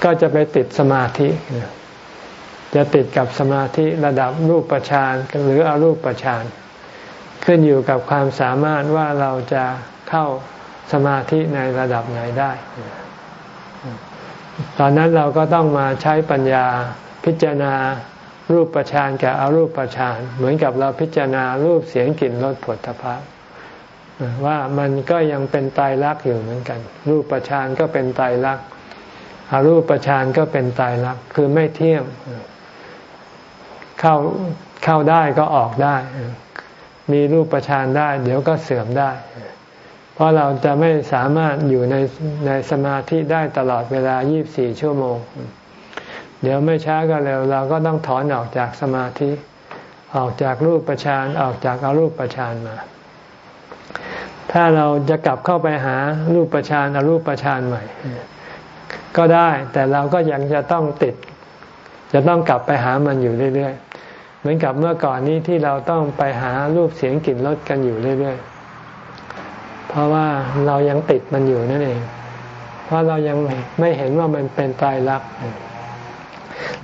ก็จะไปติดสมาธิ จะติดกับสมาธิระดับรูปประชานหรืออรูปประชาน ขึ้นอยู่กับความสามารถว่าเราจะเข้าสมาธิในระดับไหนได้ ตอนนั้นเราก็ต้องมาใช้ปัญญาพิจารณารูปประชานกับอรูปประชานเหมือนกับเราพิจารณารูปเสียงกลิ่นรสผลทพะว่ามันก็ยังเป็นตายรักอยู่เหมือนกัน รูปประชานก็เป็นตายรักอรูปประชานก็เป็นตายรักคือไม่เที่ยงเข้าเข้าได้ก็ออกได้ มีรูปประชานได้ เดี๋ยวก็เสื่อมได้ เพราะเราจะไม่สามารถอยู่ในในสมาธิได้ตลอดเวลา 24 ชั่วโมง เดี๋ยวไม่ช้าก็เร็ว เราก็ต้องถอนออกจากสมาธิ ออกจากรูปประชานออกจากอารูปประชานมา ถ้าเราจะกลับเข้าไปหารูปประชานอารูปประชานใหม่ ก็ได้แต่เราก็ยังจะต้องติด จะต้องกลับไปหามันอยู่เรื่อยๆ เหมือนกับเมื่อก่อนนี้ที่เราต้องไปหารูปเสียงกลิ่นรสกันอยู่เรื่อยๆ เพราะว่าเรายังติดมันอยู่นั่นเอง เพราะเรายังไม่เห็นว่ามันเป็นตายรัก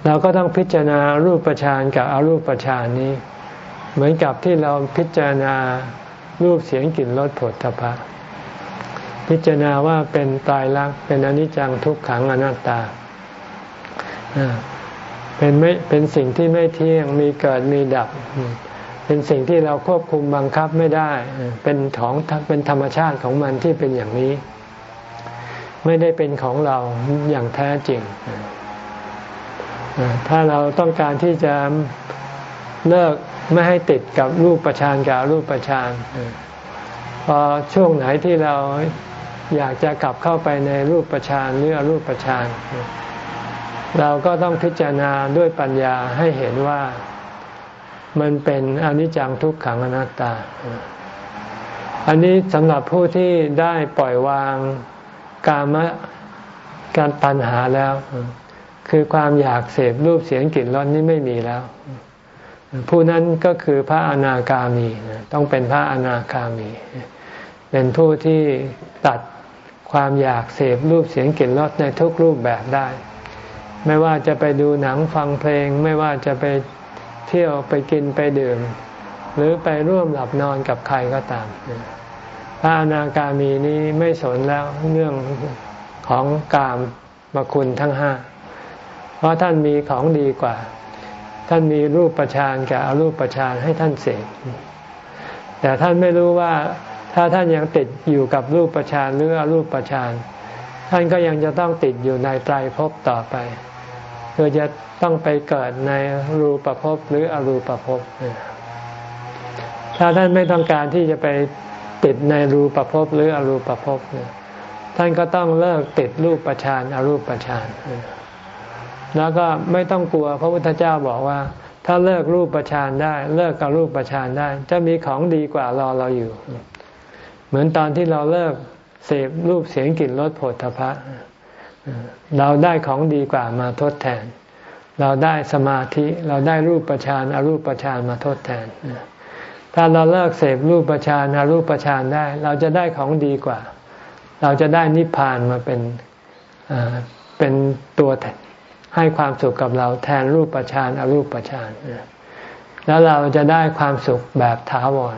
เราก็ต้องพิจารณารูปประชานกับอารูปประชานนี้ เหมือนกับที่เราพิจารณารูปเสียงกลิ่นรสผลตภะพิจารณาว่าเป็นตายรักเป็นอนิจจังทุกขังอนัตตา เป็นไม่เป็นสิ่งที่ไม่เที่ยงมีเกิดมีดับ เป็นสิ่งที่เราควบคุมบังคับไม่ได้ เป็นของเป็นธรรมชาติของมันที่เป็นอย่างนี้ ไม่ได้เป็นของเราอย่างแท้จริง ถ้าเราต้องการที่จะเลิกไม่ให้ติดกับรูปประชานกับรูปประชานพอช่วงไหนที่เราอยากจะกลับเข้าไปในรูปประชานหรือรูปประชาน เราก็ต้องพิจารณาด้วยปัญญาให้เห็นว่ามันเป็นอนิจจังทุกขังอนัตตา อันนี้สำหรับผู้ที่ได้ปล่อยวางกามะการปัญหาแล้ว คือความอยากเสพรูปเสียงกลิ่นรสนี้ไม่มีแล้ว ผู้นั้นก็คือพระอนาคามี ต้องเป็นพระอนาคามี เป็นผู้ที่ตัดความอยากเสพรูปเสียงกลิ่นรสในทุกรูปแบบได้ ไม่ว่าจะไปดูหนังฟังเพลง ไม่ว่าจะไปเที่ยวไปกินไปดื่ม หรือไปร่วมหลับนอนกับใครก็ตามพระอนาคามีนี้ไม่สนแล้วเรื่องของกามมาคุณทั้งห้า เพราะท่านมีของดีกว่า ท่านมีรูปประชานกับอรูปประชานให้ท่านเสกแต่ท่านไม่รู้ว่าถ้าท่านยังติดอยู่กับรูปประชานหรืออรูปประชาน ท่านก็ยังจะต้องติดอยู่ในไตรภพต่อไป คือจะต้องไปเกิดในรูปภพหรืออรูปภพถ้าท่านไม่ต้องการที่จะไปติดในรูปภพหรืออรูปภพท่านก็ต้องเลิกติดรูปประชานอรูปประชานแล้วก็ไม่ต้องกลัวพระพุทธเจ้าบอกว่า ถ้าเลิกรูปประชานได้ เลิกกับรูปประชานได้ จะมีของดีกว่ารอเราอยู่ เหมือนตอนที่เราเลิกเสพรูปเสียงกลิ่นรสผลทพะ เราได้ของดีกว่ามาทดแทน เราได้สมาธิเราได้รูปประชานอารูปประชานมาทดแทน ถ้าเราเลิกเสพรูปประชานอารูปประชานได้ เราจะได้ของดีกว่า เราจะได้นิพพานมาเป็นเป็นตัวให้ความสุขกับเราแทนรูปประชานอารูปประชานแล้วเราจะได้ความสุขแบบถาวร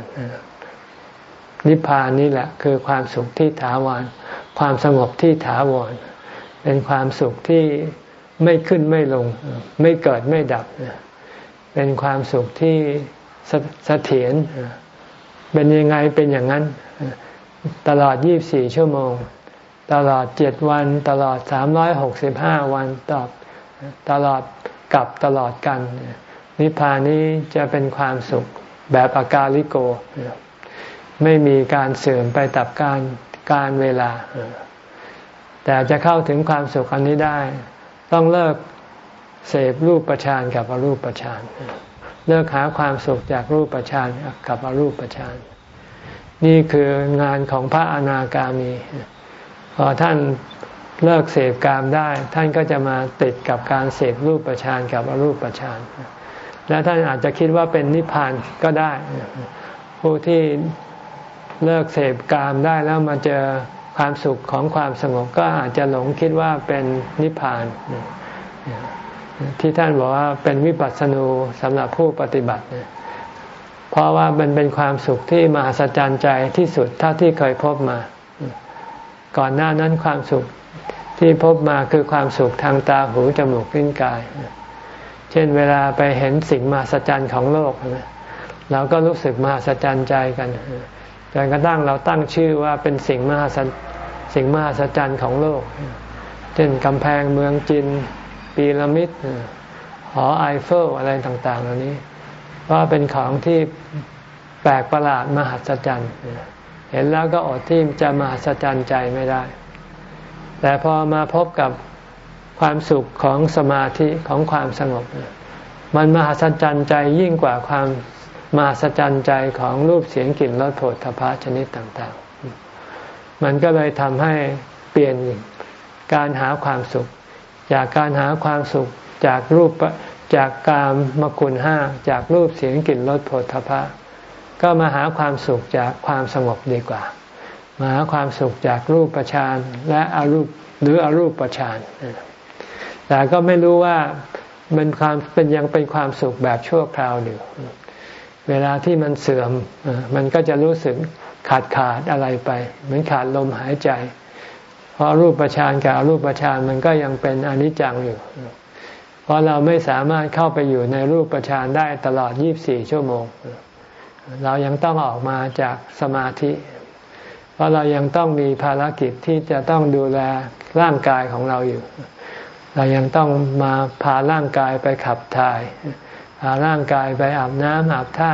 นิพพานนี่แหละ คือความสุขที่ถาวรความสงบที่ถาวร เป็นความสุขที่ไม่ขึ้นไม่ลง ไม่เกิดไม่ดับ เป็นความสุขที่เสถียรเป็นยังไงเป็นอย่างนั้น ตลอด 24 ชั่วโมง ตลอด 7 วัน ตลอด 365 วันตอบตลอดกับตลอดกัน นิพพานนี้จะเป็นความสุขแบบอากาลิโก ไม่มีการเสื่อมไปตับการการเวลา แต่จะเข้าถึงความสุขอันนี้ได้ ต้องเลิกเสพรูปประชานกับอรูปประชานเลิกหาความสุขจากรูปประชานกับอรูปประชานนี่คืองานของพระอนาคามีพอท่านเลิกเสพกามได้ ท่านก็จะมาติดกับการเสพรูปประชานกับอรูปประชานและท่านอาจจะคิดว่าเป็นนิพพานก็ได้ ผู้ที่เลิกเสพกามได้แล้วมาเจอ ความสุขของความสงบก็อาจจะหลงคิดว่าเป็นนิพพาน ที่ท่านบอกว่าเป็นวิปัสสนูสำหรับผู้ปฏิบัติ เพราะว่ามันเป็นความสุขที่มหัศจรรย์ใจที่สุดเท่าที่เคยพบมา ก่อนหน้านั้นความสุขที่พบมาคือความสุขทางตาหูจมูกลิ้นกาย เช่นเวลาไปเห็นสิ่งมหัศจรรย์ของโลกเราก็รู้สึกมหัศจรรย์ใจกันจนกระทั่งเราตั้งชื่อว่าเป็นสิ่งมหัศ สิ่งมหัศจรรย์ของโลก เช่นกำแพงเมืองจีนปีระมิดหอไอเฟลอะไรต่าง ๆ เหล่านี้ ว่าเป็นของที่แปลกประหลาดมหัศจรรย์เห็นแล้วก็อดที่จะมหัศจรรย์ใจไม่ได้ แต่พอมาพบกับความสุขของสมาธิของความสงบ มันมหัศจรรย์ใจยิ่งกว่าความมหัศจรรย์ใจของรูปเสียงกลิ่นรสโผฏฐพะชนิดต่าง ๆ มันก็เลยทำให้เปลี่ยนการหาความสุข จากการหาความสุขจากรูปจากกามมคุณห้าจากรูปเสียงกลิ่นรสผฏฐพะ ก็มาหาความสุขจากความสงบดีกว่า มาหาความสุขจากรูปประชานและอรูปหรืออรูปประชานแต่ก็ไม่รู้ว่ามันความเป็นยังเป็นความสุขแบบชั่วคราวอยู่ เวลาที่มันเสื่อมมันก็จะรู้สึก ขาดขาดอะไรไป เหมือนขาดลมหายใจ เพราะรูปประชานกับรูปประชานมันก็ยังเป็นอนิจจังอยู่ เพราะเราไม่สามารถเข้าไปอยู่ในรูปประชานได้ตลอด 24 ชั่วโมง เรายังต้องออกมาจากสมาธิ เพราะเรายังต้องมีภารกิจที่จะต้องดูแลร่างกายของเราอยู่ เรายังต้องมาพาร่างกายไปขับถ่ายพาร่างกายไปอาบน้ำอาบท่า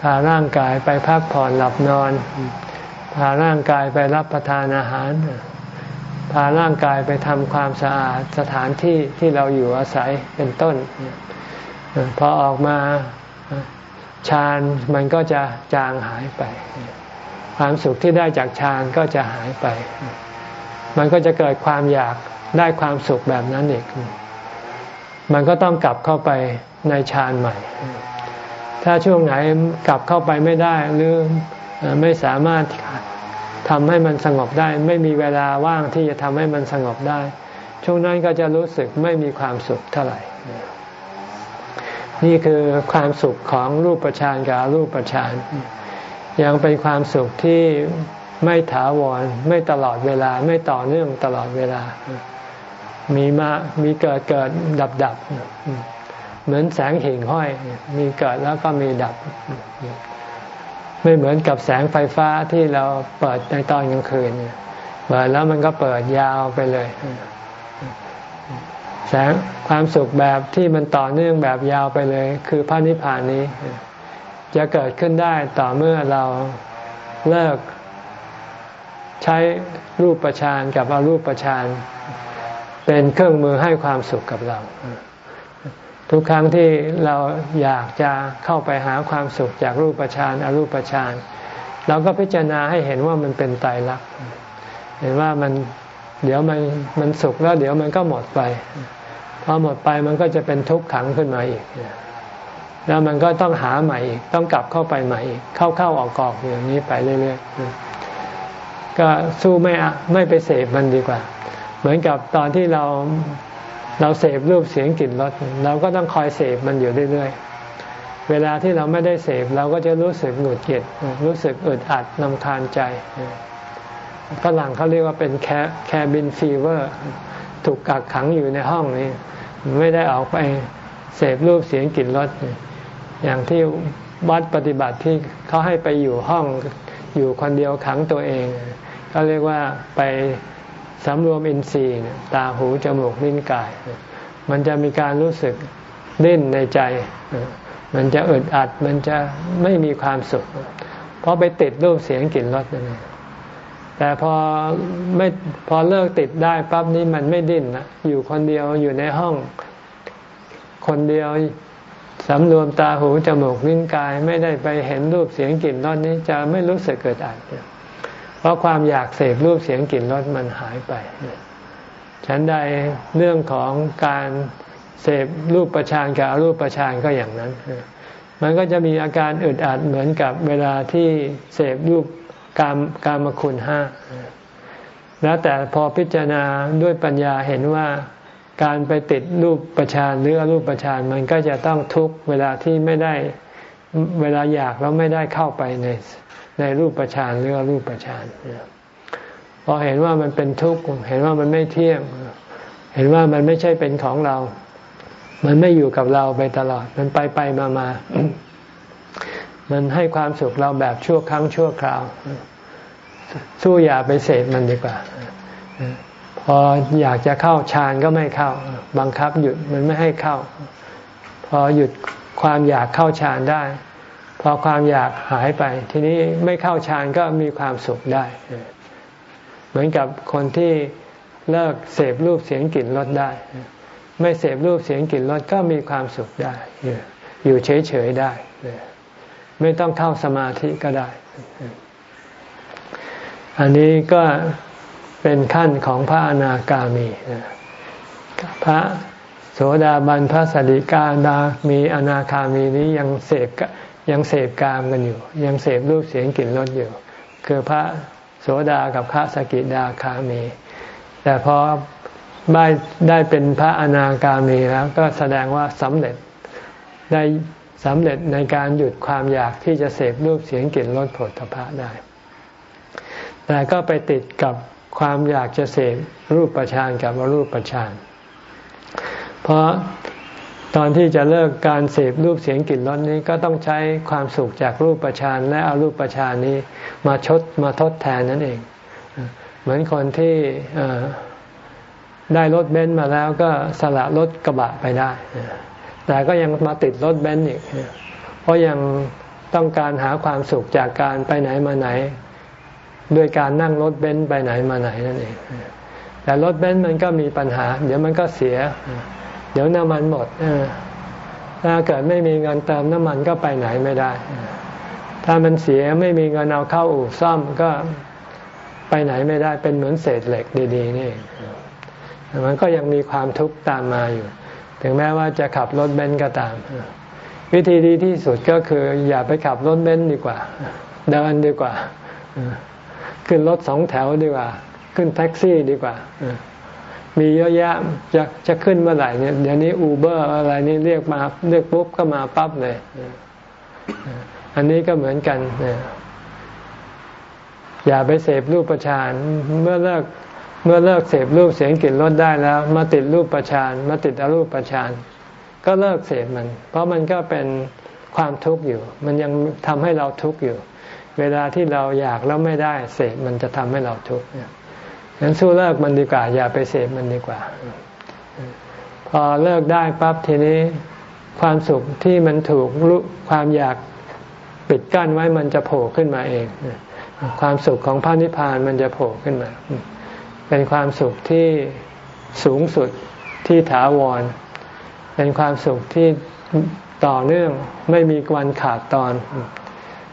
พาร่างกายไปพักผ่อนหลับนอน พาร่างกายไปรับประทานอาหาร พาร่างกายไปทำความสะอาดสถานที่ที่เราอยู่อาศัยเป็นต้นพอออกมาฌานมันก็จะจางหายไป ความสุขที่ได้จากฌานก็จะหายไป มันก็จะเกิดความอยากได้ความสุขแบบนั้นอีก มันก็ต้องกลับเข้าไปในฌานใหม่ ถ้าช่วงไหนกลับเข้าไปไม่ได้หรือไม่สามารถทำให้มันสงบได้ ไม่มีเวลาว่างที่จะทำให้มันสงบได้ ช่วงนั้นก็จะรู้สึกไม่มีความสุขเท่าไหร่ นี่คือความสุขของรูปฌานกับรูปฌานยังเป็นความสุขที่ไม่ถาวรไม่ตลอดเวลาไม่ต่อเนื่องตลอดเวลา มีมามีเกิดเกิดดับดับ เหมือนแสงหิ่งห้อย มีเกิดแล้วก็มีดับ ไม่เหมือนกับแสงไฟฟ้าที่เราเปิดในตอนกลางคืนเปิดแล้วมันก็เปิดยาวไปเลย แสงความสุขแบบที่มันต่อเนื่องแบบยาวไปเลย คือพระนิพพานนี้ จะเกิดขึ้นได้ต่อเมื่อเราเลิกใช้รูปประชานกับอารูปประชานเป็นเครื่องมือให้ความสุขกับเรา ทุกครั้งที่เราอยากจะเข้าไปหาความสุขจากรูปฌานอรูปฌานเราก็พิจารณาให้เห็นว่ามันเป็นไตรลักษณ์เห็นว่ามันเดี๋ยวมันมันสุขแล้วเดี๋ยวมันก็หมดไปพอหมดไปมันก็จะเป็นทุกข์ขังขึ้นมาอีก แล้วมันก็ต้องหาใหม่อีกต้องกลับเข้าไปใหม่อีกเข้าเข้าออกออกอย่างนี้ไปเรื่อยๆก็สู้ไม่ไม่ไปเสพมันดีกว่า เหมือนกับตอนที่เรา เราเสพรูปเสียงกลิ่นรสเราก็ต้องคอยเสพมันอยู่เรื่อยๆ เวลาที่เราไม่ได้เสพเราก็จะรู้สึกหงุดหงิดรู้สึกอึดอัดรำคาญใจฝรั่งเขาเรียกว่าเป็นแค cabin fever ถูกกักขังอยู่ในห้องนี้ ไม่ได้ออกไปเสพรูปเสียงกลิ่นรสอย่างที่วัดปฏิบัติที่เขาให้ไปอยู่ห้องอยู่คนเดียวขังตัวเองเขาเรียกว่าไป สำรวมอินทรีย์ตาหูจมูกลิ้นกาย มันจะมีการรู้สึกดิ้นในใจ มันจะอึดอัดมันจะไม่มีความสุข เพราะไปติดรูปเสียงกลิ่นรสนั่นเองแต่พอไม่พอเลิกติดได้ปั๊บนี้มันไม่ดิ้นนะอยู่คนเดียวอยู่ในห้อง คนเดียวสำรวมตาหูจมูกลิ้นกาย ไม่ได้ไปเห็นรูปเสียงกลิ่นรสนี้จะไม่รู้สึกเกิดอัด เพราะความอยากเสพรูปเสียงกลิ่นรสมันหายไป ฉันใดเรื่องของการเสพรูปประชานกับอรูปประชานก็อย่างนั้น มันก็จะมีอาการอึดอัดเหมือนกับเวลาที่เสพรูปกามกามคุณห้า แล้วแต่พอพิจารณาด้วยปัญญาเห็นว่าการไปติดรูปประชานหรืออรูปประชานมันก็จะต้องทุกเวลาที่ไม่ได้เวลาอยากแล้วไม่ได้เข้าไปใน ในรูปประชานหรือรูปประชานพอเห็นว่ามันเป็นทุกข์เห็นว่ามันไม่เที่ยง เห็นว่ามันไม่ใช่เป็นของเรา มันไม่อยู่กับเราไปตลอด มันไปไปมามามันให้ความสุขเราแบบชั่วครั้งชั่วคราว สู้อย่าไปเสพมันดีกว่า พออยากจะเข้าฌานก็ไม่เข้า บังคับหยุดมันไม่ให้เข้า พอหยุดความอยากเข้าฌานได้ พอความอยากหายไป ทีนี้ไม่เข้าฌานก็มีความสุขได้ เหมือนกับคนที่เลิกเสพรูปเสียงกลิ่นรสได้ ไม่เสพรูปเสียงกลิ่นรสก็มีความสุขได้ อยู่เฉยๆได้ ไม่ต้องเข้าสมาธิก็ได้ อันนี้ก็เป็นขั้นของพระอนาคามี พระโสดาบันพระสดิกาดามีอนาคามีนี้ยังเสพ ยังเสพกามกันอยู่ ยังเสพรูปเสียงกลิ่นรสอยู่ คือพระโสดากับพระสกิดาคามี แต่พอได้ได้เป็นพระอนาคามีแล้วก็แสดงว่าสำเร็จได้สำเร็จในการหยุดความอยากที่จะเสพรูปเสียงกลิ่นรสผลพระได้ แต่ก็ไปติดกับความอยากจะเสพรูปประชานกับรูปประชานเพราะ ตอนที่จะเลิกการเสพรูปเสียงกลิ่นรสนี้ก็ต้องใช้ความสุขจากรูปประชานและอารูปประชานนี้มาชดมาทดแทนนั่นเอง เหมือนคนที่ได้รถเบนซ์มาแล้วก็สละรถกระบะไปได้ แต่ก็ยังมาติดรถเบนซ์อีก เพราะยังต้องการหาความสุขจากการไปไหนมาไหน ด้วยการนั่งรถเบนซ์ไปไหนมาไหนนั่นเอง แต่รถเบนซ์มันก็มีปัญหา เดี๋ยวมันก็เสีย เดี๋ยวน้ำมันหมดถ้าเกิดไม่มีเงินเติมน้ำมันก็ไปไหนไม่ได้ ถ้ามันเสียไม่มีเงินเอาเข้าอู่ซ่อมก็ไปไหนไม่ได้เป็นเหมือนเศษเหล็กดีๆนี่มันก็ยังมีความทุกข์ตามมาอยู่ ถึงแม้ว่าจะขับรถเบนซ์ก็ตาม วิธีดีที่สุดก็คือ อย่าไปขับรถเบนซ์ดีกว่า เดินดีกว่า ขึ้นรถสองแถวดีกว่า ขึ้นแท็กซี่ดีกว่า มีเยอะแยะจะจะขึ้นเมื่อไหร่เนี่ยเดี๋ยวนี้อูเบอร์อะไรนี่เรียกมาเรียกปุ๊บก็มาปั๊บเลย อันนี้ก็เหมือนกันอย่าไปเสพรูปประชานเมื่อเลิกเมื่อเลิกเสพรูปเสียงกลิ่นรสได้แล้ว มาติดรูปประชานมาติดอรูปประชานก็เลิกเสพมัน เพราะมันก็เป็นความทุกข์อยู่ มันยังทำให้เราทุกข์อยู่ เวลาที่เราอยากแล้วไม่ได้เสพมันจะทำให้เราทุกข์เนี่ย งั้นสู้เลิกมันดีกว่า อย่าไปเสพมันดีกว่า พอเลิกได้ปั๊บทีนี้ความสุขที่มันถูกความอยากปิดกั้นไว้มันจะโผล่ขึ้นมาเอง ความสุขของพระนิพพานมันจะโผล่ขึ้นมา เป็นความสุขที่สูงสุดที่ถาวร เป็นความสุขที่ต่อเนื่องไม่มีวันขาดตอน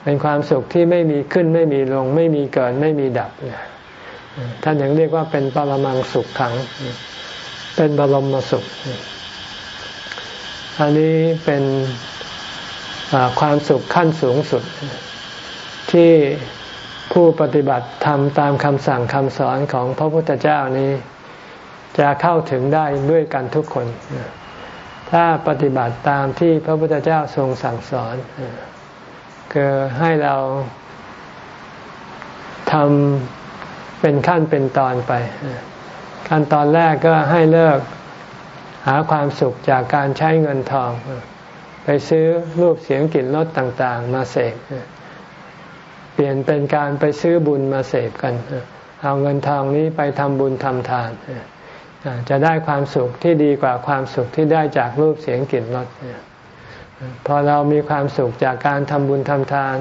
เป็นความสุขที่ไม่มีขึ้นไม่มีลง ไม่มีเกิดไม่มีดับ ท่านยังเรียกว่าเป็นปรมังสุขขัง เป็นบรมสุข อันนี้เป็นความสุขขั้นสูงสุด ที่ผู้ปฏิบัติทำตามคำสั่งคำสอนของพระพุทธเจ้านี้ จะเข้าถึงได้ด้วยกันทุกคน ถ้าปฏิบัติตามที่พระพุทธเจ้าทรงสั่งสอน คือให้เราทำ เป็นขั้นเป็นตอนไป ขั้นตอนแรกก็ให้เลิกหาความสุขจากการใช้เงินทอง ไปซื้อรูปเสียงกลิ่นรสต่างๆ มาเสกเปลี่ยนเป็นการไปซื้อบุญมาเสพกัน เอาเงินทองนี้ไปทำบุญทำทาน จะได้ความสุขที่ดีกว่าความสุขที่ได้จากรูปเสียงกลิ่นรสพอเรามีความสุขจากการทำบุญทำทาน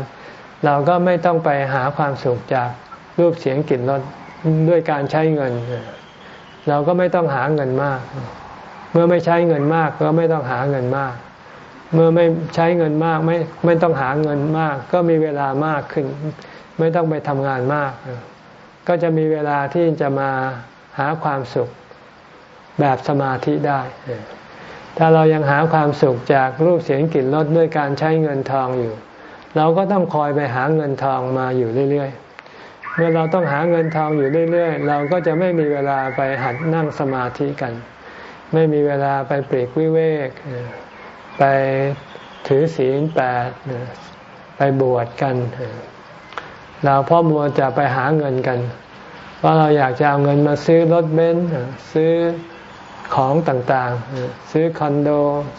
เราก็ไม่ต้องไปหาความสุขจาก รูปเสียงกลิ่นรสด้วยการใช้เงิน เราก็ไม่ต้องหาเงินมาก เมื่อไม่ใช้เงินมากก็ไม่ต้องหาเงินมาก เมื่อไม่ใช้เงินมากไม่ไม่ต้องหาเงินมาก ก็มีเวลามากขึ้น ไม่ต้องไปทำงานมาก ก็จะมีเวลาที่จะมาหาความสุขแบบสมาธิได้ ถ้าเรายังหาความสุขจากรูปเสียงกลิ่นรสด้วยการใช้เงินทองอยู่ เราก็ต้องคอยไปหาเงินทองมาอยู่เรื่อยๆ เมื่อเราต้องหาเงินทองอยู่เรื่อยๆ เราก็จะไม่มีเวลาไปหัดนั่งสมาธิกัน ไม่มีเวลาไปปรีกวิเวก ไปถือศีลแปดไปบวชกัน เราพ่อมัวจะไปหาเงินกันเพราะเราอยากจะเอาเงินมาซื้อรถเบนซ์ซื้อของต่างๆ ซื้อคอนโด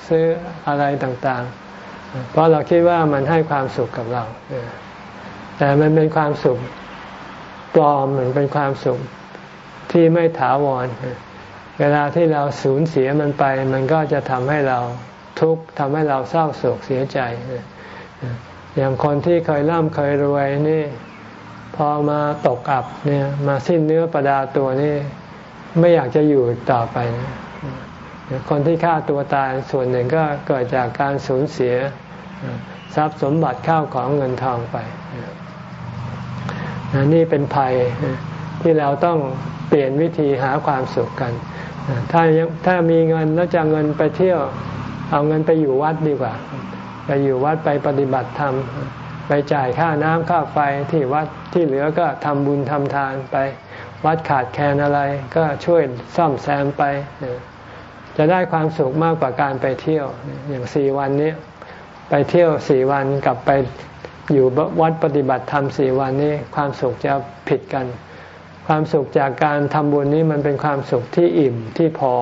ซื้ออะไรต่างๆ เพราะเราคิดว่ามันให้ความสุขกับเรา แต่มันเป็นความสุข ปลอมมันเป็นความสุขที่ไม่ถาวร เวลาที่เราสูญเสียมันไป มันก็จะทำให้เราทุกข์ทำให้เราเศร้าโศกเสียใจ อย่างคนที่เคยร่ำเคยรวยนี่ พอมาตกอับเนี่ยมาสิ้นเนื้อประดาตัวนี่ไม่อยากจะอยู่ต่อไปคนที่ฆ่าตัวตายส่วนหนึ่งก็เกิดจากการสูญเสีย ทรัพย์สมบัติข้าวของเงินทองไป นี่เป็นภัยที่เราต้องเปลี่ยนวิธีหาความสุขกัน ถ้าถ้ามีเงินแล้วจะเงินไปเที่ยว เอาเงินไปอยู่วัดดีกว่า ไปอยู่วัดไปปฏิบัติธรรม ไปจ่ายค่าน้ำค่าไฟที่วัดที่เหลือก็ทำบุญทำทานไป วัดขาดแคลนอะไรก็ช่วยซ่อมแซมไป จะได้ความสุขมากกว่าการไปเที่ยวอย่างสี่วันนี้ ไปเที่ยวสี่วันกลับไป อยู่วัดปฏิบัติธรรมสี่วันนี้ความสุขจะผิดกัน ความสุขจากการทำบุญนี้มันเป็นความสุขที่อิ่มที่พอ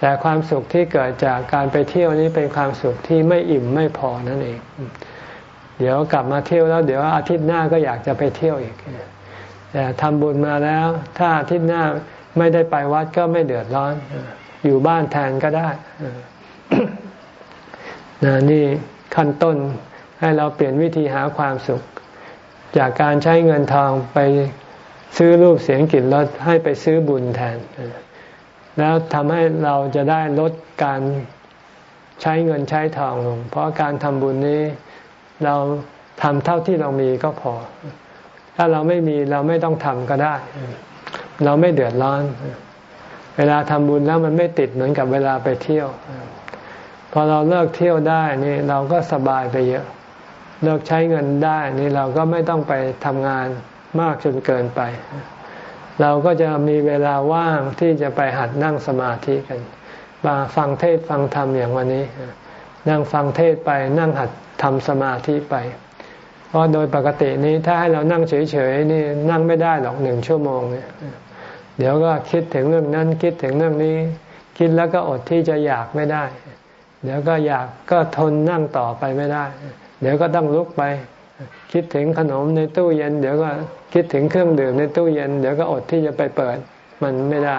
แต่ความสุขที่เกิดจากการไปเที่ยวนี้เป็นความสุขที่ไม่อิ่มไม่พอนั่นเอง เดี๋ยวกลับมาเที่ยวแล้ว เดี๋ยวอาทิตย์หน้าก็อยากจะไปเที่ยวอีกแต่ทำบุญมาแล้ว ถ้าอาทิตย์หน้าไม่ได้ไปวัดก็ไม่เดือดร้อน อยู่บ้านแทนก็ได้นนี่ขั้นต้น ให้เราเปลี่ยนวิธีหาความสุข จากการใช้เงินทองไปซื้อรูปเสียงกลิ่นรสให้ไปซื้อบุญแทน แล้วทำให้เราจะได้ลดการใช้เงินใช้ทองลง เพราะการทำบุญนี้เราทำเท่าที่เรามีก็พอ ถ้าเราไม่มีเราไม่ต้องทำก็ได้ เราไม่เดือดร้อน เวลาทำบุญแล้วมันไม่ติดเหมือนกับเวลาไปเที่ยว พอเราเลิกเที่ยวได้นี่เราก็สบายไปเยอะ เลิกใช้เงินได้นี่เราก็ไม่ต้องไปทำงานมากจนเกินไป เราก็จะมีเวลาว่างที่จะไปหัดนั่งสมาธิกัน มาฟังเทศฟังธรรมอย่างวันนี้ นั่งฟังเทศไปนั่งหัดทำสมาธิไป เพราะโดยปกตินี้ถ้าให้เรานั่งเฉยๆนี่นั่งไม่ได้หรอกหนึ่งชั่วโมงเนี่ยเดี๋ยวก็คิดถึงเรื่องนั้นคิดถึงเรื่องนี้ คิดแล้วก็อดที่จะอยากไม่ได้ เดี๋ยวก็อยากก็ทนนั่งต่อไปไม่ได้ เดี๋ยวก็ต้องลุกไป คิดถึงขนมในตู้เย็น เดี๋ยวก็คิดถึงเครื่องดื่มในตู้เย็น เดี๋ยวก็อดที่จะไปเปิดมันไม่ได้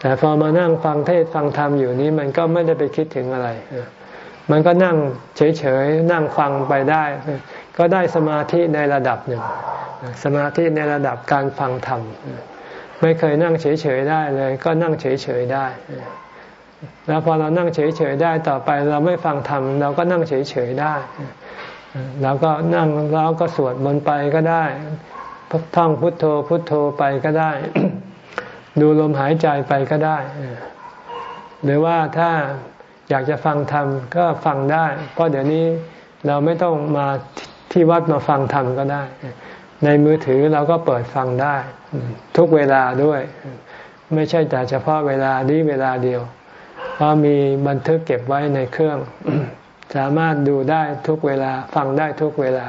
แต่พอมานั่งฟังเทศฟังธรรมอยู่นี้มันก็ไม่ได้ไปคิดถึงอะไร มันก็นั่งเฉยๆนั่งฟังไปได้ ก็ได้สมาธิในระดับหนึ่ง สมาธิในระดับการฟังธรรมไม่เคยนั่งเฉยๆได้เลย ก็นั่งเฉยๆได้ แล้วพอเรานั่งเฉยๆได้ต่อไปเราไม่ฟังธรรมเราก็นั่งเฉยๆได้เราก็นั่งแล้วก็สวดมนต์ไปก็ได้ท่องพุทโธพุทโธไปก็ได้ ดูลมหายใจไปก็ได้ หรือว่าถ้าอยากจะฟังธรรมก็ฟังได้ เพราะเดี๋ยวนี้เราไม่ต้องมาที่วัดมาฟังธรรมก็ได้ ในมือถือเราก็เปิดฟังได้ ทุกเวลาด้วย ไม่ใช่แต่เฉพาะเวลานี้เวลาเดียว เพราะมีบันทึกเก็บไว้ในเครื่อง สามารถดูได้ทุกเวลาฟังได้ทุกเวลา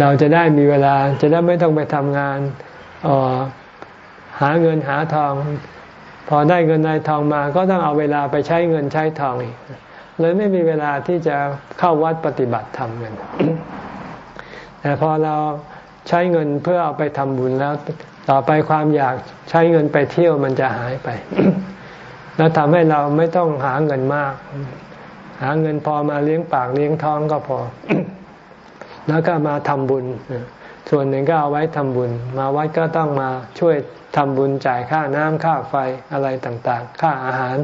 เราจะได้มีเวลาจะได้ไม่ต้องไปทำงานหาเงินหาทอง พอได้เงินได้ทองมา ก็ต้องเอาเวลาไปใช้เงินใช้ทองอีกเลยไม่มีเวลาที่จะเข้าวัดปฏิบัติธรรมกันแต่พอเราใช้เงินเพื่อเอาไปทำบุญแล้ว ต่อไปความอยากใช้เงินไปเที่ยวมันจะหายไป แล้วทำให้เราไม่ต้องหาเงินมาก หาเงินพอมาเลี้ยงปากเลี้ยงท้องก็พอ แล้วก็มาทำบุญ ส่วนหนึ่งก็เอาไว้ทำบุญ มาวัดก็ต้องมาช่วยทำบุญจ่ายค่าน้ำค่าไฟอะไรต่างๆ ค่าอาหาร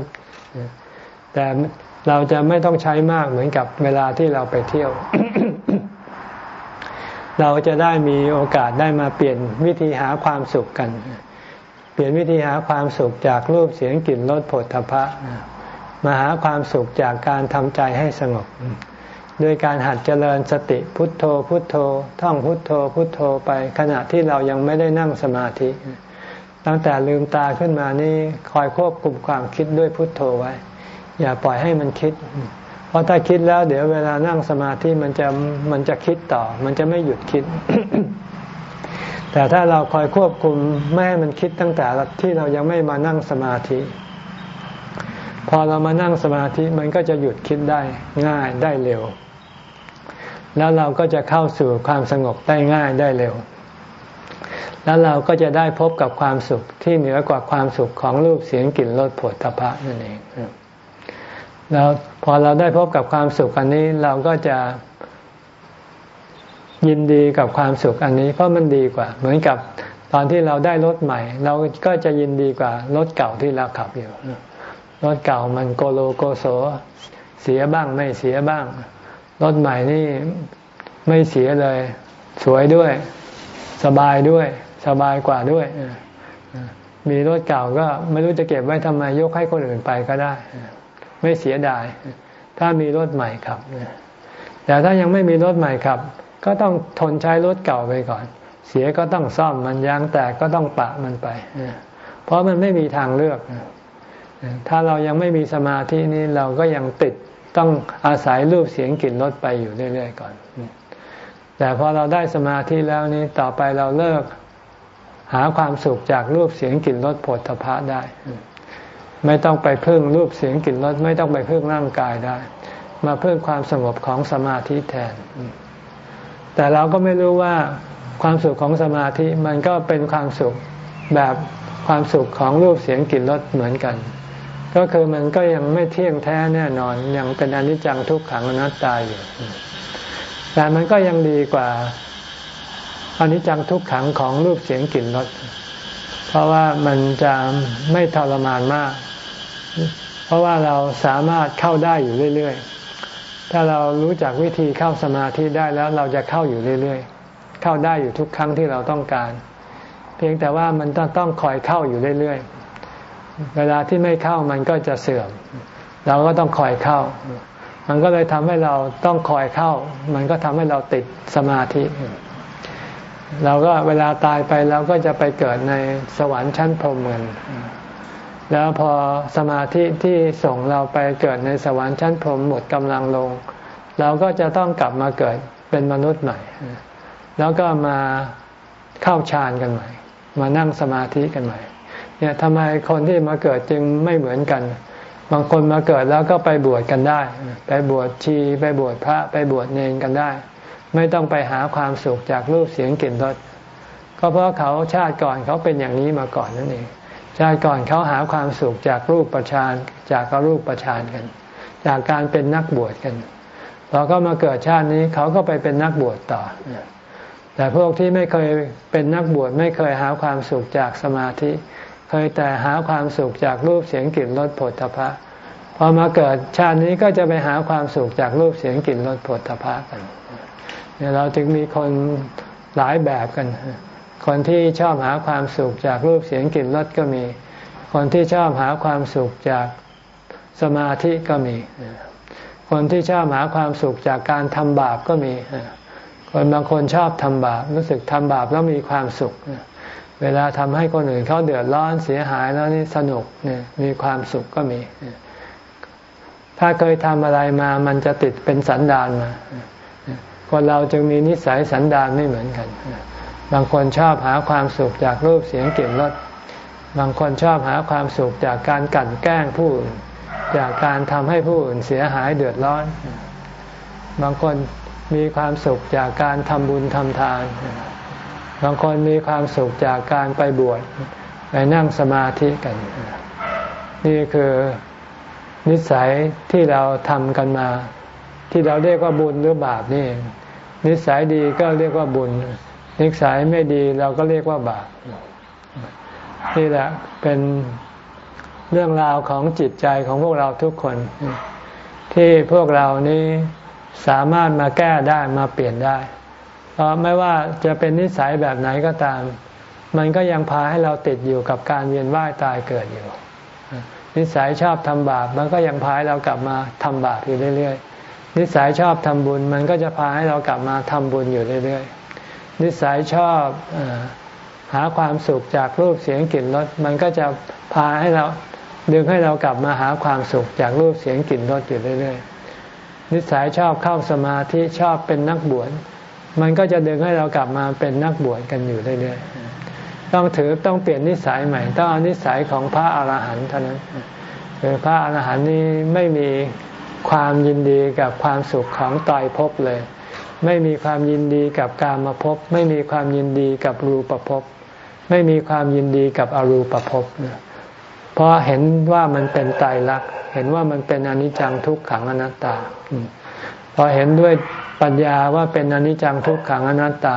แต่เราจะไม่ต้องใช้มากเหมือนกับเวลาที่เราไปเที่ยว เราจะได้มีโอกาสได้มาเปลี่ยนวิธีหาความสุขกัน เปลี่ยนวิธีหาความสุขจากรูปเสียงกลิ่นรสผลทพะมาหาความสุขจากการทำใจให้สงบ โดยการหัดเจริญสติพุทโธพุทโธ ท่องพุทโธพุทโธไปขณะที่เรายังไม่ได้นั่งสมาธิ ตั้งแต่ลืมตาขึ้นมานี่คอยควบคุมความคิดด้วยพุทโธไว้ อย่าปล่อยให้มันคิด เพราะถ้าคิดแล้วเดี๋ยวเวลานั่งสมาธิมันจะมันจะคิดต่อ มันจะไม่หยุดคิด แต่ถ้าเราคอยควบคุมไม่ให้มันคิดตั้งแต่ที่เรายังไม่มานั่งสมาธิ พอเรามานั่งสมาธิมันก็จะหยุดคิดได้ง่ายได้เร็ว แล้วเราก็จะเข้าสู่ความสงบได้ง่ายได้เร็ว แล้วเราก็จะได้พบกับความสุขที่เหนือกว่าความสุขของรูปเสียงกลิ่นรสผลตภะนั่นเองแล้ว อเราได้พบกับความสุขอันนี้เราก็จะยินดีกับความสุขอันนี้ เพราะมันดีกว่า เหมือนกับตอนที่เราได้รถใหม่ เราก็จะยินดีกว่ารถเก่าที่เราขับอยู่รถเก่ามันโกโลโกโซเสียบ้างไม่เสียบ้างรถใหม่นี่ไม่เสียเลย สวยด้วย สบายด้วย สบายกว่าด้วยมีรถเก่าก็ไม่รู้จะเก็บไว้ทำไมยกให้คนอื่นไปก็ได้ ไม่เสียดาย ถ้ามีรถใหม่ขับแต่ถ้ายังไม่มีรถใหม่ขับ ก็ต้องทนใช้รถเก่าไปก่อน เสียก็ต้องซ่อมมันยางแตกก็ต้องปะมันไป เพราะมันไม่มีทางเลือก ถ้าเรายังไม่มีสมาธินี้เราก็ยังติดต้องอาศัยรูปเสียงกลิ่นรสไปอยู่เรื่อยๆก่อน แต่พอเราได้สมาธิแล้วนี้ต่อไปเราเลิกหาความสุขจากรูปเสียงกลิ่นรสผลพะได้ ไม่ต้องไปพึ่งรูปเสียงกลิ่นรสไม่ต้องไปพึ่งร่างกายได้ มาพึ่งความสงบของสมาธิแทน แต่เราก็ไม่รู้ว่าความสุขของสมาธิมันก็เป็นความสุขแบบความสุขของรูปเสียงกลิ่นรสเหมือนกัน ก็คือมันก็ยังไม่เที่ยงแท้แน่นอน ยังเป็นอนิจจังทุกขังอนัตตาอยู่ แต่มันก็ยังดีกว่าอนิจจังทุกขังของรูปเสียงกลิ่นรสเพราะว่ามันจะไม่ทรมานมาก เพราะว่าเราสามารถเข้าได้อยู่เรื่อยๆ ถ้าเรารู้จักวิธีเข้าสมาธิได้แล้วเราจะเข้าอยู่เรื่อยๆ เข้าได้อยู่ทุกครั้งที่เราต้องการ เพียงแต่ว่ามันต้องต้องคอยเข้าอยู่เรื่อยๆ เวลาที่ไม่เข้ามันก็จะเสื่อม เราก็ต้องคอยเข้า มันก็เลยทำให้เราต้องคอยเข้า มันก็ทำให้เราติดสมาธิเราก็เวลาตายไปเราก็จะไปเกิดในสวรรค์ชั้นพรหมเงิน แล้วพอสมาธิที่ส่งเราไปเกิดในสวรรค์ชั้นพรหมหมดกำลังลง เราก็จะต้องกลับมาเกิดเป็นมนุษย์ใหม่ แล้วก็มาเข้าฌานกันใหม่ มานั่งสมาธิกันใหม่เนี่ยทำไมคนที่มาเกิดจึงไม่เหมือนกัน บางคนมาเกิดแล้วก็ไปบวชกันได้ ไปบวชชี ไปบวชพระ ไปบวชเนรกันได้ ไม่ต้องไปหาความสุขจากรูปเสียงกลิ่นรสก็เพราะเขาชาติก่อนเขาเป็นอย่างนี้มาก่อนนั่นเอง ชาติก่อนเขาหาความสุขจากรูปประชานจากกรูปประชานกัน จากการเป็นนักบวชกันพอก็มาเกิดชาตินี้เขาก็ไปเป็นนักบวชต่อ แต่พวกที่ไม่เคยเป็นนักบวชไม่เคยหาความสุขจากสมาธิ เคยแต่หาความสุขจากรูปเสียงกลิ่นรสผลทพะพอมาเกิดชาตินี้ก็จะไปหาความสุขจากรูปเสียงกลิ่นรสผลทพะกันเนี่ยเราจึงมีคนหลายแบบกัน คนที่ชอบหาความสุขจากรูปเสียงกลิ่นรสก็มี คนที่ชอบหาความสุขจากสมาธิก็มี คนที่ชอบหาความสุขจากการทำบาปก็มี คนบางคนชอบทำบาปรู้สึกทำบาปแล้วมีความสุข เวลาทำให้คนอื่นเขาเดือดร้อนเสียหายแล้วนี่สนุกมีความสุขก็มี ถ้าเคยทำอะไรมามันจะติดเป็นสันดานมา คนเราจึงมีนิสัยสันดานไม่เหมือนกัน บางคนชอบหาความสุขจากรูปเสียงกลิ่นรสบางคนชอบหาความสุขจากการกั่นแกล้งผู้อื่นจากการทำให้ผู้อื่นเสียหายเดือดร้อน บางคนมีความสุขจากการทำบุญทำทาน บางคนมีความสุขจากการไปบวชไปนั่งสมาธิกัน นี่คือนิสัยที่เราทำกันมา ที่เราเรียกว่าบุญหรือบาปนี่นิสัยดีก็เรียกว่าบุญ นิสัยไม่ดีเราก็เรียกว่าบาปนี่แหละเป็นเรื่องราวของจิตใจของพวกเราทุกคน ที่พวกเรานี้สามารถมาแก้ได้มาเปลี่ยนได้ เพราะไม่ว่าจะเป็นนิสัยแบบไหนก็ตาม มันก็ยังพาให้เราติดอยู่กับการเวียนว่ายตายเกิดอยู่ นิสัยชอบทำบาป มันก็ยังพาให้เรากลับมาทำบาปอยู่เรื่อย ๆ นิสัยชอบทำบุญ มันก็จะพาให้เรากลับมาทำบุญอยู่เรื่อย ๆ นิสัยชอบหาความสุขจากรูปเสียงกลิ่นรสมันก็จะพาให้เราดึงให้เรากลับมาหาความสุขจากรูปเสียงกลิ่นรสอยู่เรื่อยๆ นิสัยชอบเข้าสมาธิชอบเป็นนักบวชมันก็จะดึงให้เรากลับมาเป็นนักบวชกันอยู่เรื่อยๆ ต้องถือต้องเปลี่ยนนิสัยใหม่ ต้องเอานิสัยของพระอาหารหันต์เท่านั้นคือพระอาหารหันต์นี้ไม่มีความยินดีกับความสุขของตายภพเลย ไม่มีความยินดีกับการมาพบไม่มีความยินดีกับรูปภพไม่มีความยินดีกับอรูปภพเพราะเห็นว่ามันเป็นไตรลักษณ์เห็นว่ามันเป็นอนิจจังทุกขังอนัตตา พอเห็นด้วยปัญญาว่าเป็นอนิจจังทุกขังอนัตตา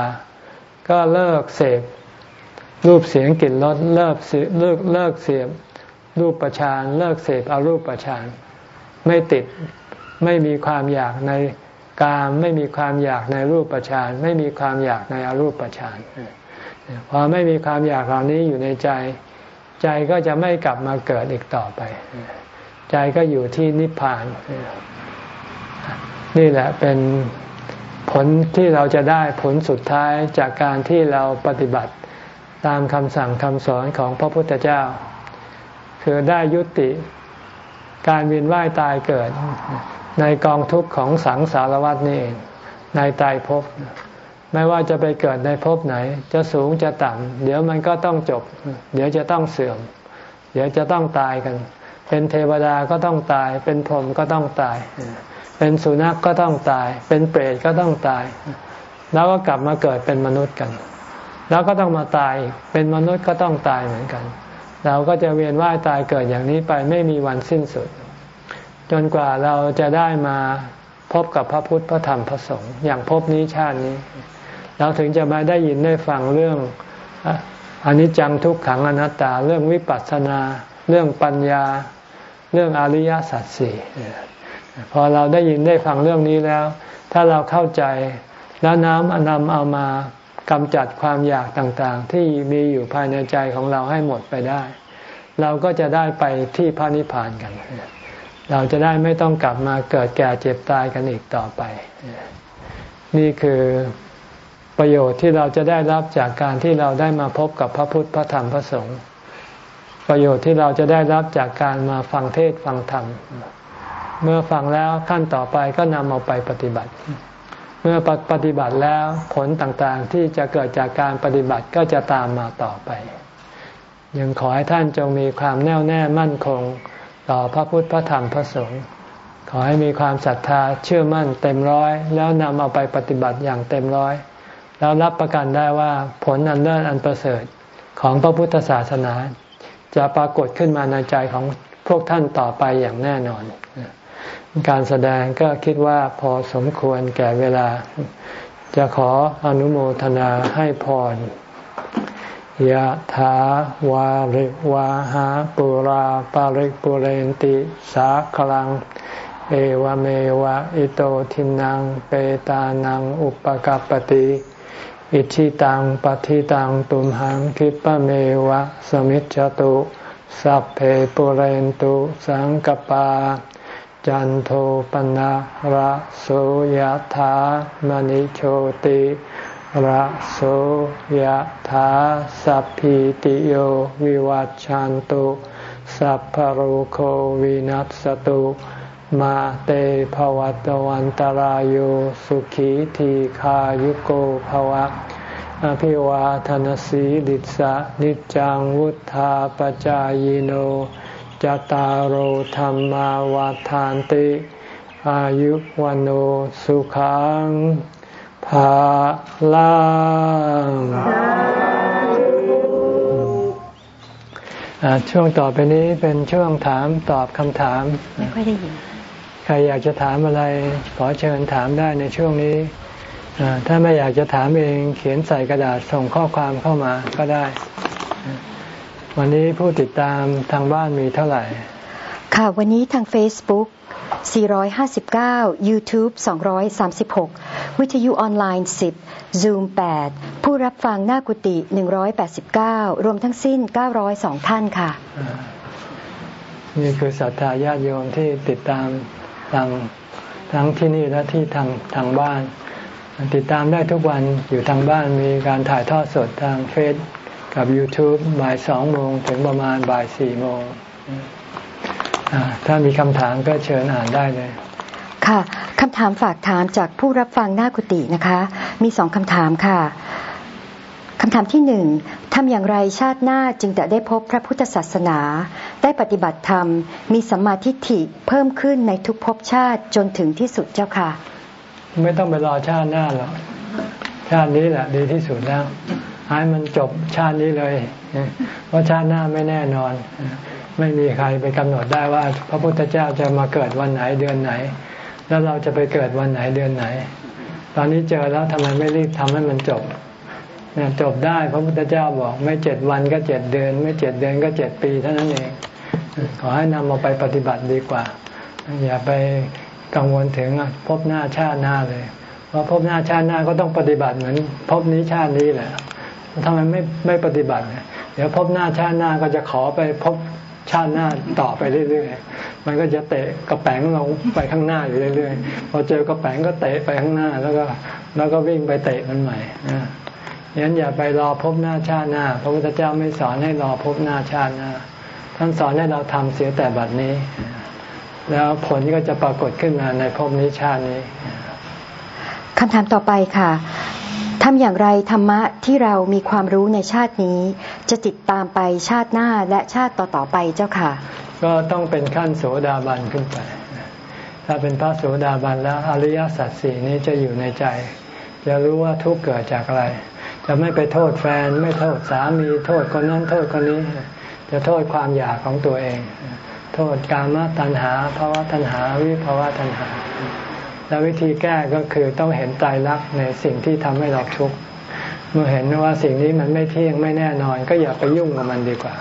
ก็เลิกเสพรูปเสียงกลิ่นรสเลิกเลิกเลิกเสียบรูปประชานเลิกเสพอารูปประชานไม่ติดไม่มีความอยากใน กามไม่มีความอยากในรูปประชานไม่มีความอยากในอรูปประชานพอไม่มีความอยากเหล่านี้อยู่ในใจ ใจก็จะไม่กลับมาเกิดอีกต่อไป ใจก็อยู่ที่นิพพาน นี่แหละเป็นผลที่เราจะได้ผลสุดท้ายจากการที่เราปฏิบัติตามคำสั่งคำสอนของพระพุทธเจ้า คือได้ยุติการเวียนว่ายตายเกิด ในกองทุกข์ของสังสารวัฏนี่เองในตายภพไม่ว่าจะไปเกิดในภพไหน จะสูงจะต่ำเดี๋ยวมันก็ต้องจบ เดี๋ยวจะต้องเสื่อม เดี๋ยวจะต้องตายกัน เป็นเทวดาก็ต้องตาย เป็นพรหมก็ต้องตาย เป็นสุนัขกก็ต้องตาย เป็นเปรตก็ต้องตาย แล้วก็กลับมาเกิดเป็นมนุษย์กัน แล้วก็ต้องมาตายเป็นมนุษย์ก็ต้องตายเหมือนกัน เราก็จะเวียนว่ายตายเกิดอย่างนี้ไปไม่มีวันสิ้นสุด จนกว่าเราจะได้มาพบกับพระพุทธพระธรรมพระสงฆ์อย่างพบนี้ชาตินี้ เราถึงจะมาได้ยินได้ฟังเรื่องอนิจจังทุกขังอนัตตา เรื่องวิปัสสนา เรื่องปัญญา เรื่องอริยสัจสี่พอเราได้ยินได้ฟังเรื่องนี้แล้ว ถ้าเราเข้าใจแล้วน้ำนำเอามากำจัดความอยากต่างๆ ที่มีอยู่ภายในใจของเราให้หมดไปได้ เราก็จะได้ไปที่พระนิพพานกัน เราจะได้ไม่ต้องกลับมาเกิดแก่เจ็บตายกันอีกต่อไป นี่คือประโยชน์ที่เราจะได้รับจากการที่เราได้มาพบกับพระพุทธพระธรรมพระสงฆ์ประโยชน์ที่เราจะได้รับจากการมาฟังเทศฟังธรรม เมื่อฟังแล้วขั้นต่อไปก็นำเอาไปปฏิบัติ เมื่อปฏิบัติแล้วผลต่างๆที่จะเกิดจากการปฏิบัติก็จะตามมาต่อไป ยังขอให้ท่านจงมีความแน่วแน่มั่นคง ต่อพระพุทธพระธรรมพระสงฆ์ขอให้มีความศรัทธาเชื่อมั่นเต็มร้อย แล้วนำเอาไปปฏิบัติอย่างเต็มร้อย แล้วรับประกันได้ว่าผลอันเลิศอันประเสริฐของพระพุทธศาสนา จะปรากฏขึ้นมาในใจของพวกท่านต่อไปอย่างแน่นอน การแสดงก็คิดว่าพอสมควรแก่เวลา จะขออนุโมทนาให้พร ยะถาวาริวาหาปุราปาริกปุเรนติสาคลัง เอวเมวะอิโตทินังเปตานังอุปกัปติอิชิตังปฏิตังตุมหังคิปะเมวะสมิจจตุสัพเพปุเรนตุสังกปา จันโทปนะระโสยธามณิโชติ ระโสยธาสัพพิติโยวิวัจจันตุ สัพพโรโควินัสตุ มาเตภวัตวันตารโยสุขีทีขายุโกภวะ อภิวาทนสีลิสะนิจังวุธาปจายโนจตารโหธรรมาวาทานติ อายุวันโอสุขัง ภาลังช่วงต่อไปนี้เป็นช่วงถามตอบคำถามไม่ค่อยได้ยินใครอยากจะถามอะไร ขอเชิญถามได้ในช่วงนี้ ถ้าไม่อยากจะถามเองเขียนใส่กระดาษส่งข้อความเข้ามาก็ได้ วันนี้ผู้ติดตามทางบ้านมีเท่าไหร่ ค่ะ วันนี้ทาง Facebook 459 YouTube 236 วิทยุออนไลน์ 10 Zoom 8 ผู้รับฟังหน้ากุฏิ189 รวมทั้งสิ้น 902 ท่านค่ะ นี่คือศรัทธาญาติโยมที่ติดตามทางทั้งที่นี่และที่ทางทางบ้าน ติดตามได้ทุกวันอยู่ทางบ้านมีการถ่ายทอดสดทางเฟซกับ YouTube บ่ายสองโมงถึงประมาณบ่ายสี่โมง ถ้ามีคำถามก็เชิญอ่านได้เลย ค่ะคำถามฝากถามจากผู้รับฟังหน้ากุฏินะคะ มีสองคำถามค่ะคำถามที่หนึ่งทำอย่างไรชาติหน้าจึงจะได้พบพระพุทธศาสนา ได้ปฏิบัติธรรม มีสัมมาทิฏฐิเพิ่มขึ้นในทุกภพชาติจนถึงที่สุดเจ้าค่ะ ไม่ต้องไปรอชาติหน้าหรอกชาตินี้แหละดีที่สุดแล้วให้มันจบชาตินี้เลยเพราะชาติหน้าไม่แน่นอน ไม่มีใครไปกำหนดได้ว่า พระพุทธเจ้าจะมาเกิดวันไหนเดือนไหน แล้วเราจะไปเกิดวันไหนเดือนไหน ตอนนี้เจอแล้วทำไมไม่รีบทำให้มันจบเนี่ยจบได้พระพุทธเจ้าบอกไม่เจ็ดวันก็เจ็ดเดือน ไม่เจ็ดเดือนก็เจ็ดปีเท่านั้นเอง ขอให้นำมาไปปฏิบัติดีกว่า อย่าไปกังวลถึงพบหน้าชาติหน้าเลยเพราะพบหน้าชาติหน้าก็ต้องปฏิบัติเหมือนพบนี้ชาตินี้แหละทำไมไม่ไม่ปฏิบัติเนี่ยเดี๋ยวพบหน้าชาติหน้าก็จะขอไปพบ ชาติหน้าต่อไปเรื่อยๆ มันก็จะเตะกระแปงเราไปข้างหน้าอยู่เรื่อยๆ พอเจอกระแปงก็เตะไปข้างหน้าแล้วก็แล้วก็วิ่งไปเตะมันใหม่นะยันอย่าไปรอพบหน้าชาติหน้า พระพุทธเจ้าไม่สอนให้รอพบหน้าชาติหน้า ท่านสอนให้เราทำเสียแต่บัดนี้ แล้วผลก็จะปรากฏขึ้นมาในภพนี้ชาตินี้คำถามต่อไปค่ะ ทำอย่างไรธรรมะที่เรามีความรู้ในชาตินี้ จะติดตามไปชาติหน้าและชาติต่อๆไปเจ้าค่ะ ก็ต้องเป็นขั้นโสดาบันขึ้นไป ถ้าเป็นพระโสดาบันแล้วอริยสัจสี่นี้จะอยู่ในใจ จะรู้ว่าทุกเกิดจากอะไร จะไม่ไปโทษแฟน ไม่โทษสามี โทษคนนั้นโทษคนนี้ จะโทษความอยากของตัวเอง โทษกามตัณหาภาวะตัณหาวิภาวะตัณหา แล้ววิธีแก้ก็คือต้องเห็นใจรักในสิ่งที่ทำให้เราทุกข์เมื่อเห็นว่าสิ่งนี้มันไม่เที่ยงไม่แน่นอน ก็อย่าไปยุ่งกับมันดีกว่า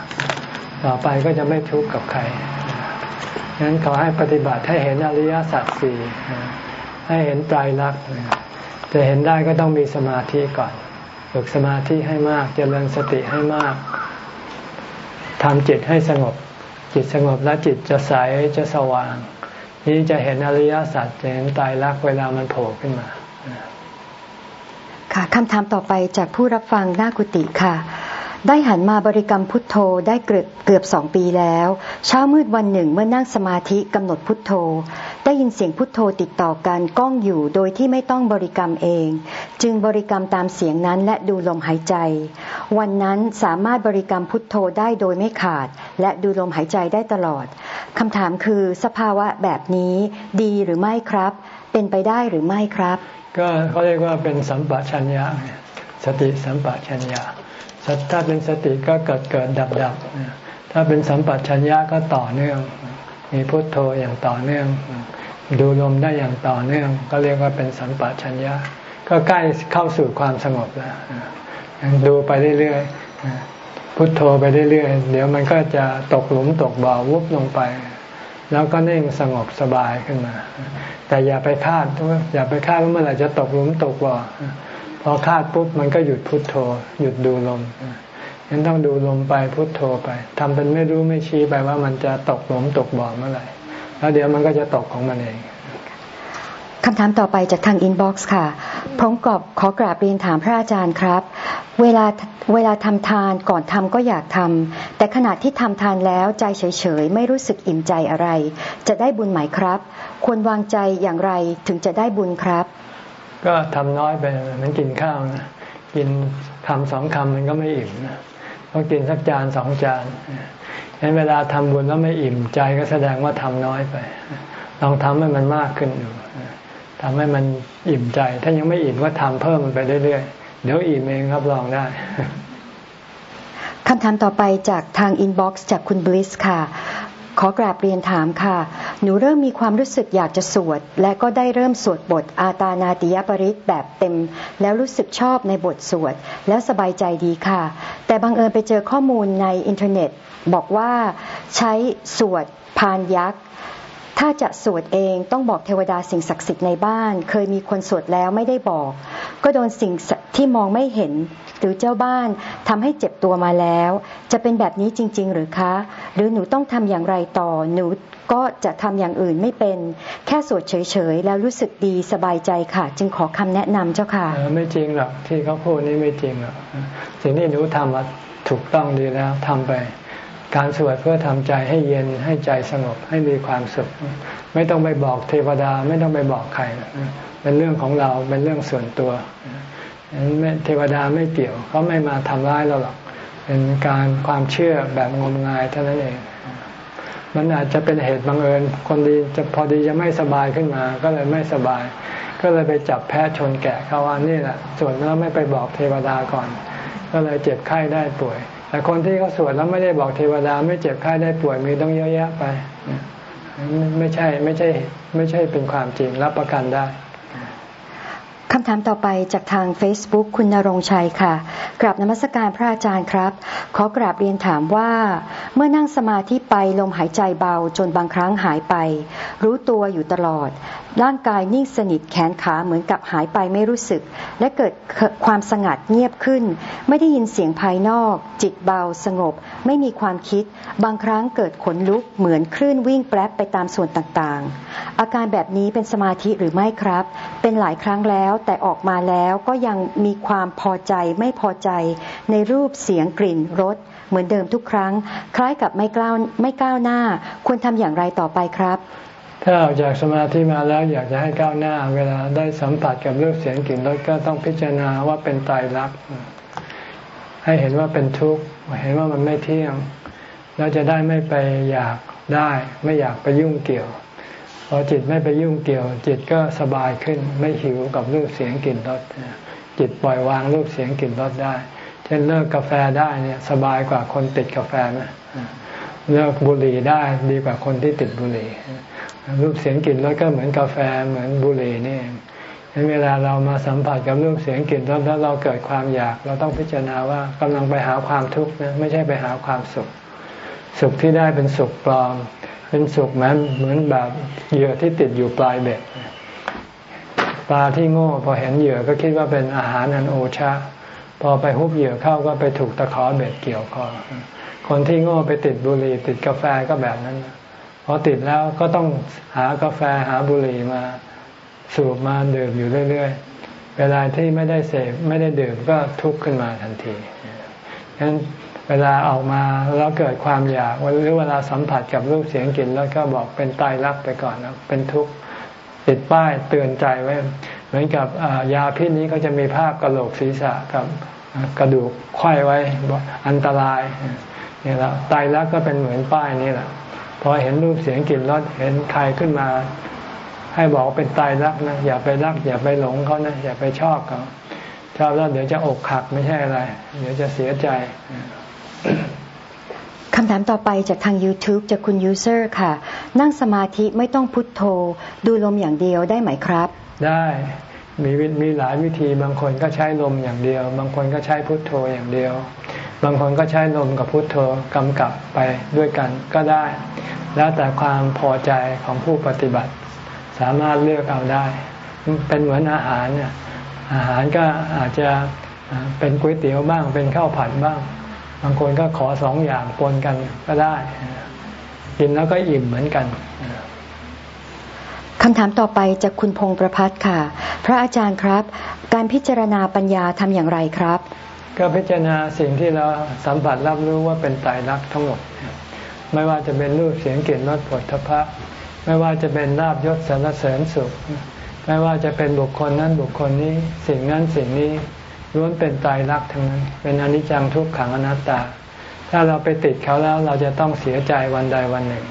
ต่อไปก็จะไม่ทุกข์กับใครงั้นขอให้ปฏิบัติให้เห็นอริยสัจสี่ให้เห็นไตรลักษณ์จะเห็นได้ก็ต้องมีสมาธิก่อนฝึกสมาธิให้มากจเจริญสติให้มากทำจิตให้สงบ จิตสงบแล้วจิตจะใสจะสว่าง นี่จะเห็นอริยสัจจะเห็นตายรักเวลามันโผล่ขึ้นมา ค่ะคำถามต่อไปจากผู้รับฟังหน้ากุฏิค่ะ ได้หันมาบริกรรมพุทโธได้เกือบเกือบสองปีแล้ว เช้ามืดวันหนึ่งเมื่อนั่งสมาธิกำหนดพุทโธ ได้ยินเสียงพุทโธติดต่อกันก้องอยู่โดยที่ไม่ต้องบริกรรมเอง จึงบริกรรมตามเสียงนั้นและดูลมหายใจ วันนั้นสามารถบริกรรมพุทโธได้โดยไม่ขาด และดูลมหายใจได้ตลอดคำถามคือสภาวะแบบนี้ดีหรือไม่ครับ เป็นไปได้หรือไม่ครับ ก็เขาเรียกว่าเป็นสัมปชัญญะสติสัมปชัญญะ ถ้าเป็นสติก็เกิดเกิดดับดับถ้าเป็นสัมปัชัญญะก็ต่อเนื่อง มีพุทโธอย่างต่อเนื่อง ดูลมได้อย่างต่อเนื่อง ก็เรียกว่าเป็นสัมปัชัญญะ ก็ใกล้เข้าสู่ความสงบแล้วดูไปเรื่อยๆพุทโธไปเรื่อยๆเดี๋ยวมันก็จะตกหลุมตกบ่อวุบลงไป แล้วก็นิ่งสงบสบายขึ้นมา แต่อย่าไปคาดอย่าไปคาดว่าเมื่อไหร่จะตกหลุมตกบ่อ พอคาดปุ๊บมันก็หยุดพุดโทโธ หยุดดูลมงั้นต้องดูลมไปพุทโธไปทำเป็นไม่รู้ไม่ชี้ไปว่ามันจะตกหลุมตกบ่อเมื่อไหร่ แล้วเดี๋ยวมันก็จะตกของมันเองคำถามต่อไปจากทาง inbox ค่ะ พร้อมกับขอกราบเรียนถามพระอาจารย์ครับ เวลาเวลาทำทานก่อนทำก็อยากทำ แต่ขณะที่ทำทานแล้วใจเฉยๆ ไม่รู้สึกอิ่มใจอะไร จะได้บุญไหมครับ ควรวางใจอย่างไรถึงจะได้บุญครับ ก็ทำน้อยไปมันกินข้าวนะกินคำสองคำมันก็ไม่อิ่มนะต้องกินสักจานสองจานเห็นเวลาทำบุญแล้วไม่อิ่มใจก็แสดงว่าทำน้อยไป ลองทำให้มันมากขึ้นดูทำให้มันอิ่มใจ ถ้ายังไม่อิ่มก็ทำเพิ่มมันไปเรื่อยๆ เดี๋ยวอิ่มเองครับรองได้คำถามต่อไปจากทาง inbox จากคุณบลิสค่ะ ขอกราบเรียนถามค่ะ หนูเริ่มมีความรู้สึกอยากจะสวด และก็ได้เริ่มสวดบทอาฏานาฏิยปริตรแบบเต็ม แล้วรู้สึกชอบในบทสวด แล้วสบายใจดีค่ะ แต่บังเอิญไปเจอข้อมูลในอินเทอร์เน็ต บอกว่าใช้สวดพานยักษ์ถ้าจะสวดเองต้องบอกเทวดาสิ่งศักดิ์สิทธิ์ในบ้าน เคยมีคนสวดแล้วไม่ได้บอก ก็โดนสิ่งที่มองไม่เห็น หรือเจ้าบ้านทำให้เจ็บตัวมาแล้ว จะเป็นแบบนี้จริง ๆ หรือคะ หรือหนูต้องทำอย่างไรต่อหนูก็จะทำอย่างอื่นไม่เป็น แค่สวดเฉยๆ แล้วรู้สึกดีสบายใจค่ะ จึงขอคำแนะนำเจ้าค่ะไม่จริงหรอกที่เขาพูดนี่ไม่จริงหรอกสิ่งที่หนูทำถูกต้องดีแล้วทำไป การสวดเพื่อทำใจให้เย็นให้ใจสงบให้มีความสุข ไม่ต้องไปบอกเทวดาไม่ต้องไปบอกใคร เป็นเรื่องของเราเป็นเรื่องส่วนตัว เทวดาไม่เกี่ยวเขาไม่มาทำร้ายเราหรอก เป็นการความเชื่อแบบงมงายเท่านั้นเอง มันอาจจะเป็นเหตุบังเอิญ คนดีจะพอดีจะไม่สบายขึ้นมา ก็เลยไม่สบาย ก็เลยไปจับแพ้ชนแกะเขาว่านี่แหละส่วนแล้วไม่ไปบอกเทวดาก่อน ก็เลยเจ็บไข้ได้ป่วย แต่คนที่เขาสวดแล้วไม่ได้บอกเทวดา ไม่เจ็บไข้ได้ป่วยมีต้องเยอะแยะไป ไม่ใช่ไม่ใช่ไม่ใช่เป็นความจริงรับประกันได้ำถามต่อไปจากทาง Facebook คุณนรงชัยค่ะ กราบนมัสการพระอาจารย์ครับ ขอกราบเรียนถามว่า เมื่อนั่งสมาธิไปลมหายใจเบาจนบางครั้งหายไป รู้ตัวอยู่ตลอดร่างกายนิ่งสนิทแขนขาเหมือนกับหายไปไม่รู้สึก และเกิดความสงัดเงียบขึ้น ไม่ได้ยินเสียงภายนอก จิตเบาสงบ ไม่มีความคิด บางครั้งเกิดขนลุกเหมือนคลื่นวิ่งแปรไปตามส่วนต่างๆ อาการแบบนี้เป็นสมาธิหรือไม่ครับ เป็นหลายครั้งแล้วแต่ออกมาแล้วก็ยังมีความพอใจไม่พอใจ ในรูปเสียงกลิ่นรสเหมือนเดิมทุกครั้ง คล้ายกับไม่กล้าไม่ก้าวหน้า ควรทำอย่างไรต่อไปครับ ถ้าออกจากสมาธิมาแล้วอยากจะให้ก้าวหน้า เวลาได้สัมผัสกับรูปเสียงกลิ่นรสก็ต้องพิจารณาว่าเป็นตายรัก ให้เห็นว่าเป็นทุกข์เห็นว่ามันไม่เที่ยงแล้วจะได้ไม่ไปอยากได้ ไม่อยากไปยุ่งเกี่ยวพอจิตไม่ไปยุ่งเกี่ยว จิตก็สบายขึ้นไม่หิวกับรูปเสียงกลิ่นรสจิตปล่อยวางรูปเสียงกลิ่นรสได้ เช่นเลิกกาแฟได้เนี่ยสบายกว่าคนติดกาแฟนะเลิกบุหรี่ได้ดีกว่าคนที่ติดบุหรี่ รูปเสียงกลิ่นรสก็เหมือนกาแฟเหมือนบุหรี่นี่เองเวลาเรามาสัมผัสกับรูปเสียงกลิ่นรสแล้วเราเกิดความอยาก เราต้องพิจารณาว่ากำลังไปหาความทุกข์นะไม่ใช่ไปหาความสุข สุขที่ได้เป็นสุขปลอม เป็นสุขเหมือนเหมือนแบบเหยื่อที่ติดอยู่ปลายเบ็ดปลาที่โง่พอเห็นเหยื่อก็คิดว่าเป็นอาหารอันโอชะพอไปฮุบเหยื่อเข้าก็ไปถูกตะขอเบ็ดเกี่ยวคอคนที่โง่ไปติดบุหรี่ติดกาแฟก็แบบนั้นพ อติดแล้วก็ต้องหากาแฟหาบุหรี่มาสูบมาดื่มอยู่เรื่อย ๆ เวลาที่ไม่ได้เสพไม่ได้ดื่มก็ทุกข์ขึ้นมาทันทีฉะนั้นเวลาออกมาแล้วเกิดความอยากหรือเวลาสัมผัสกับรูปเสียงกลิ่นแล้วก็บอกเป็นตายรักไปก่อนนะเป็นทุกข์ติดป้ายเตือนใจไว้ เหมือนกับยาพิษนี้ก็จะมีภาพกระโหลกศีรษะกับกระดูกไข้ไว้อันตรายนี่แหละตายรักก็เป็นเหมือนป้ายนี่แหละ พอเห็นรูปเสียงกลิ่นรสเห็นใครขึ้นมา ให้บอกเป็นตายรักนะอย่าไปรัก อย่าไปหลงเขานะอย่าไปชอบเขาชอบแล้วเดี๋ยวจะอกหักไม่ใช่อะไร เดี๋ยวจะเสียใจคำถามต่อไปจากทาง YouTube จากคุณยูเซอร์ค่ะ นั่งสมาธิไม่ต้องพุทโธ ดูลมอย่างเดียวได้ไหมครับ ได้มีมีหลายวิธีบางคนก็ใช้ลมอย่างเดียว บางคนก็ใช้พุทโธอย่างเดียว บางคนก็ใช้ลมกับพุทโธกำกับไปด้วยกันก็ได้ แล้วแต่ความพอใจของผู้ปฏิบัติ สามารถเลือกเอาได้ เป็นเหมือนอาหารเนี่ยอาหารก็อาจจะเป็นก๋วยเตี๋ยวบ้าง เป็นข้าวผัดบ้าง บางคนก็ขอสองอย่างปนกันก็ได้ กินแล้วก็อิ่มเหมือนกันคำถามต่อไปจากคุณพงประพัฒค่ะ พระอาจารย์ครับ การพิจารณาปัญญาทำอย่างไรครับ ก็พิจารณาสิ่งที่เราสัมผัสรับรู้ว่าเป็นตายรักทั้งหมด ไม่ว่าจะเป็นรูปเสียงกลิ่นรสผลทพะ ไม่ว่าจะเป็นลาบยศสรรเสริญสุข ไม่ว่าจะเป็นบุคคลนั้นบุคคลนี้ สิ่งนั้นสิ่งนี้ล้วนเป็นตายรักทั้งนั้น เป็นอนิจจังทุกขังอนัตตา ถ้าเราไปติดเขาแล้วเราจะต้องเสียใจวันใดวันหนึ่ง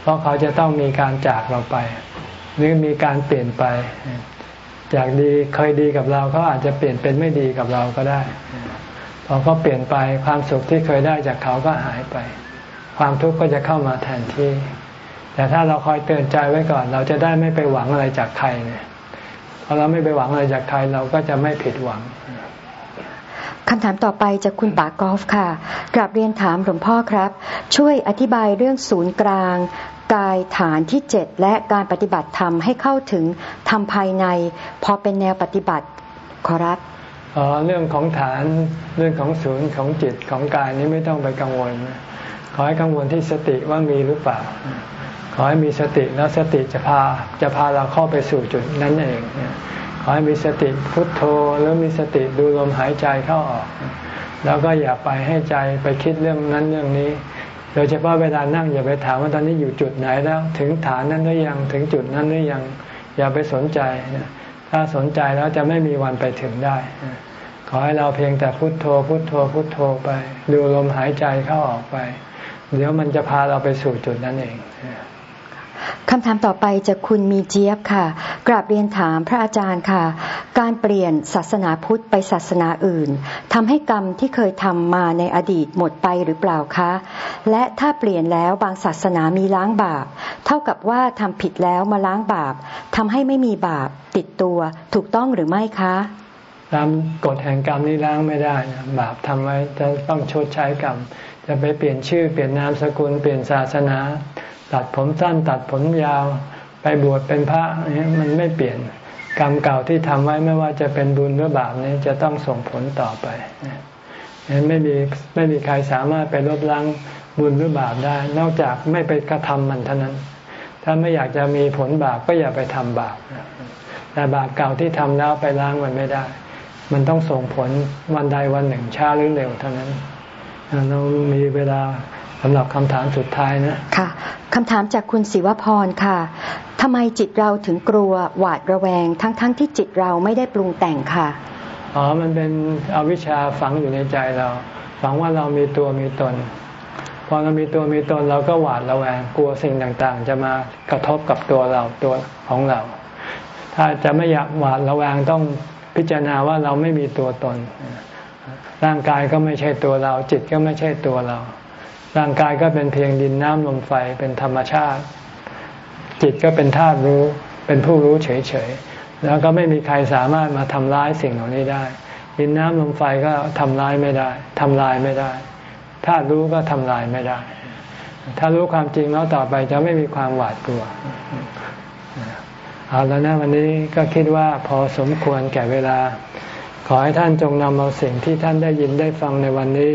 เพราะเขาจะต้องมีการจากเราไป หรือมีการเปลี่ยนไปจากดีเคยดีกับเราเขาอาจจะเปลี่ยนเป็นไม่ดีกับเราก็ได้ พอเขาเปลี่ยนไปความสุขที่เคยได้จากเขาก็หายไป ความทุกข์ก็จะเข้ามาแทนที่ แต่ถ้าเราคอยเตือนใจไว้ก่อน เราจะได้ไม่ไปหวังอะไรจากใครเนี่ยพอเราไม่ไปหวังอะไรจากใครเราก็จะไม่ผิดหวังคำถามต่อไปจากคุณป๋ากอล์ฟค่ะกราบเรียนถามหลวงพ่อครับ ช่วยอธิบายเรื่องศูนย์กลาง กายฐานที่เจ็ดและการปฏิบัติธรรมให้เข้าถึงทำภายใน พอเป็นแนวปฏิบัติขอรับ เรื่องของฐานเรื่องของศูนย์ของจิตของกายนี้ไม่ต้องไปกังวล ขอให้กังวลที่สติว่ามีหรือเปล่า ขอให้มีสติแล้วสติจะพาจะพาเราเข้าไปสู่จุดนั้นเอง ขอให้มีสติพุทโธแล้วมีสติดูลมหายใจเข้าออก แล้วก็อย่าไปให้ใจไปคิดเรื่องนั้นเรื่องนี้ โดยเฉพาะเวลานั่งอย่าไปถามว่าตอนนี้อยู่จุดไหนแล้ว ถึงฐานนั้นหรือยังถึงจุดนั้นหรือยัง อย่าไปสนใจ ถ้าสนใจแล้วจะไม่มีวันไปถึงได้ ขอให้เราเพียงแต่พุโทโธ พุโทโธ พุโทโธไป ดูลมหายใจเข้าออกไป เดี๋ยวมันจะพาเราไปสู่จุดนั้นเอง คำถามต่อไปจากคุณมีเจี๊ยบค่ะ กราบเรียนถามพระอาจารย์ค่ะ การเปลี่ยนศาสนาพุทธไปศาสนาอื่นทำให้กรรมที่เคยทำมาในอดีตหมดไปหรือเปล่าคะ และถ้าเปลี่ยนแล้วบางศาสนามีล้างบาป เท่ากับว่าทำผิดแล้วมาล้างบาปทำให้ไม่มีบาปติดตัวถูกต้องหรือไม่คะตามกฎแห่งกรรมนี้ล้างไม่ได้นะบาปทำไว้จะต้องชดใช้กรรม จะไปเปลี่ยนชื่อเปลี่ยนนามสกุลเปลี่ยนศาสนา ตัดผมสั้นตัดผมยาวไปบวชเป็นพระนี่มันไม่เปลี่ยนกรรมเก่าที่ทำไว้ไม่ว่าจะเป็นบุญหรือบาปนี้จะต้องส่งผลต่อไปนั้นไม่มีไม่มีใครสามารถไปลบล้างบุญหรือบาปได้ นอกจากไม่ไปกระทำมันเท่านั้น ถ้าไม่อยากจะมีผลบาปก็อย่าไปทำบาปแต่บาปเก่าที่ทำแล้วไปล้างมันไม่ได้ มันต้องส่งผลวันใดวันหนึ่งช้าหรือเร็วเท่านั้นเรามีเวลา สำหรับคำถามสุดท้ายนะค่ะคำถามจากคุณศิวพรค่ะทำไมจิตเราถึงกลัวหวาดระแวง ทั้งๆทที่จิตเราไม่ได้ปรุงแต่งค่ะอ๋อมันเป็นอวิชชาฝังอยู่ในใจเรา ฝังว่าเรามีตัวมีตน พอเรามีตัวมีตนเราก็หวาดระแวง กลัวสิ่งต่างๆ จะมากระทบกับตัวเราตัวของเรา ถ้าจะไม่อยากหวาดระแวงต้องพิจารณาว่าเราไม่มีตัวตน ร่างกายก็ไม่ใช่ตัวเรา จิตก็ไม่ใช่ตัวเรา ร่างกายก็เป็นเพียงดินน้ำลมไฟเป็นธรรมชาติ จิตก็เป็นธาตุรู้เป็นผู้รู้เฉยๆ แล้วก็ไม่มีใครสามารถมาทำร้ายสิ่งเหล่านี้ได้ ดินน้ำลมไฟก็ทำร้ายไม่ได้ทำลายไม่ได้ธาตุรู้ก็ทำลายไม่ได้ ถ้ารู้ความจริงแล้วต่อไปจะไม่มีความหวาดกลัวเอาแล้วนะวันนี้ก็คิดว่าพอสมควรแก่เวลา ขอให้ท่านจงนำเอาสิ่งที่ท่านได้ยินได้ฟังในวันนี้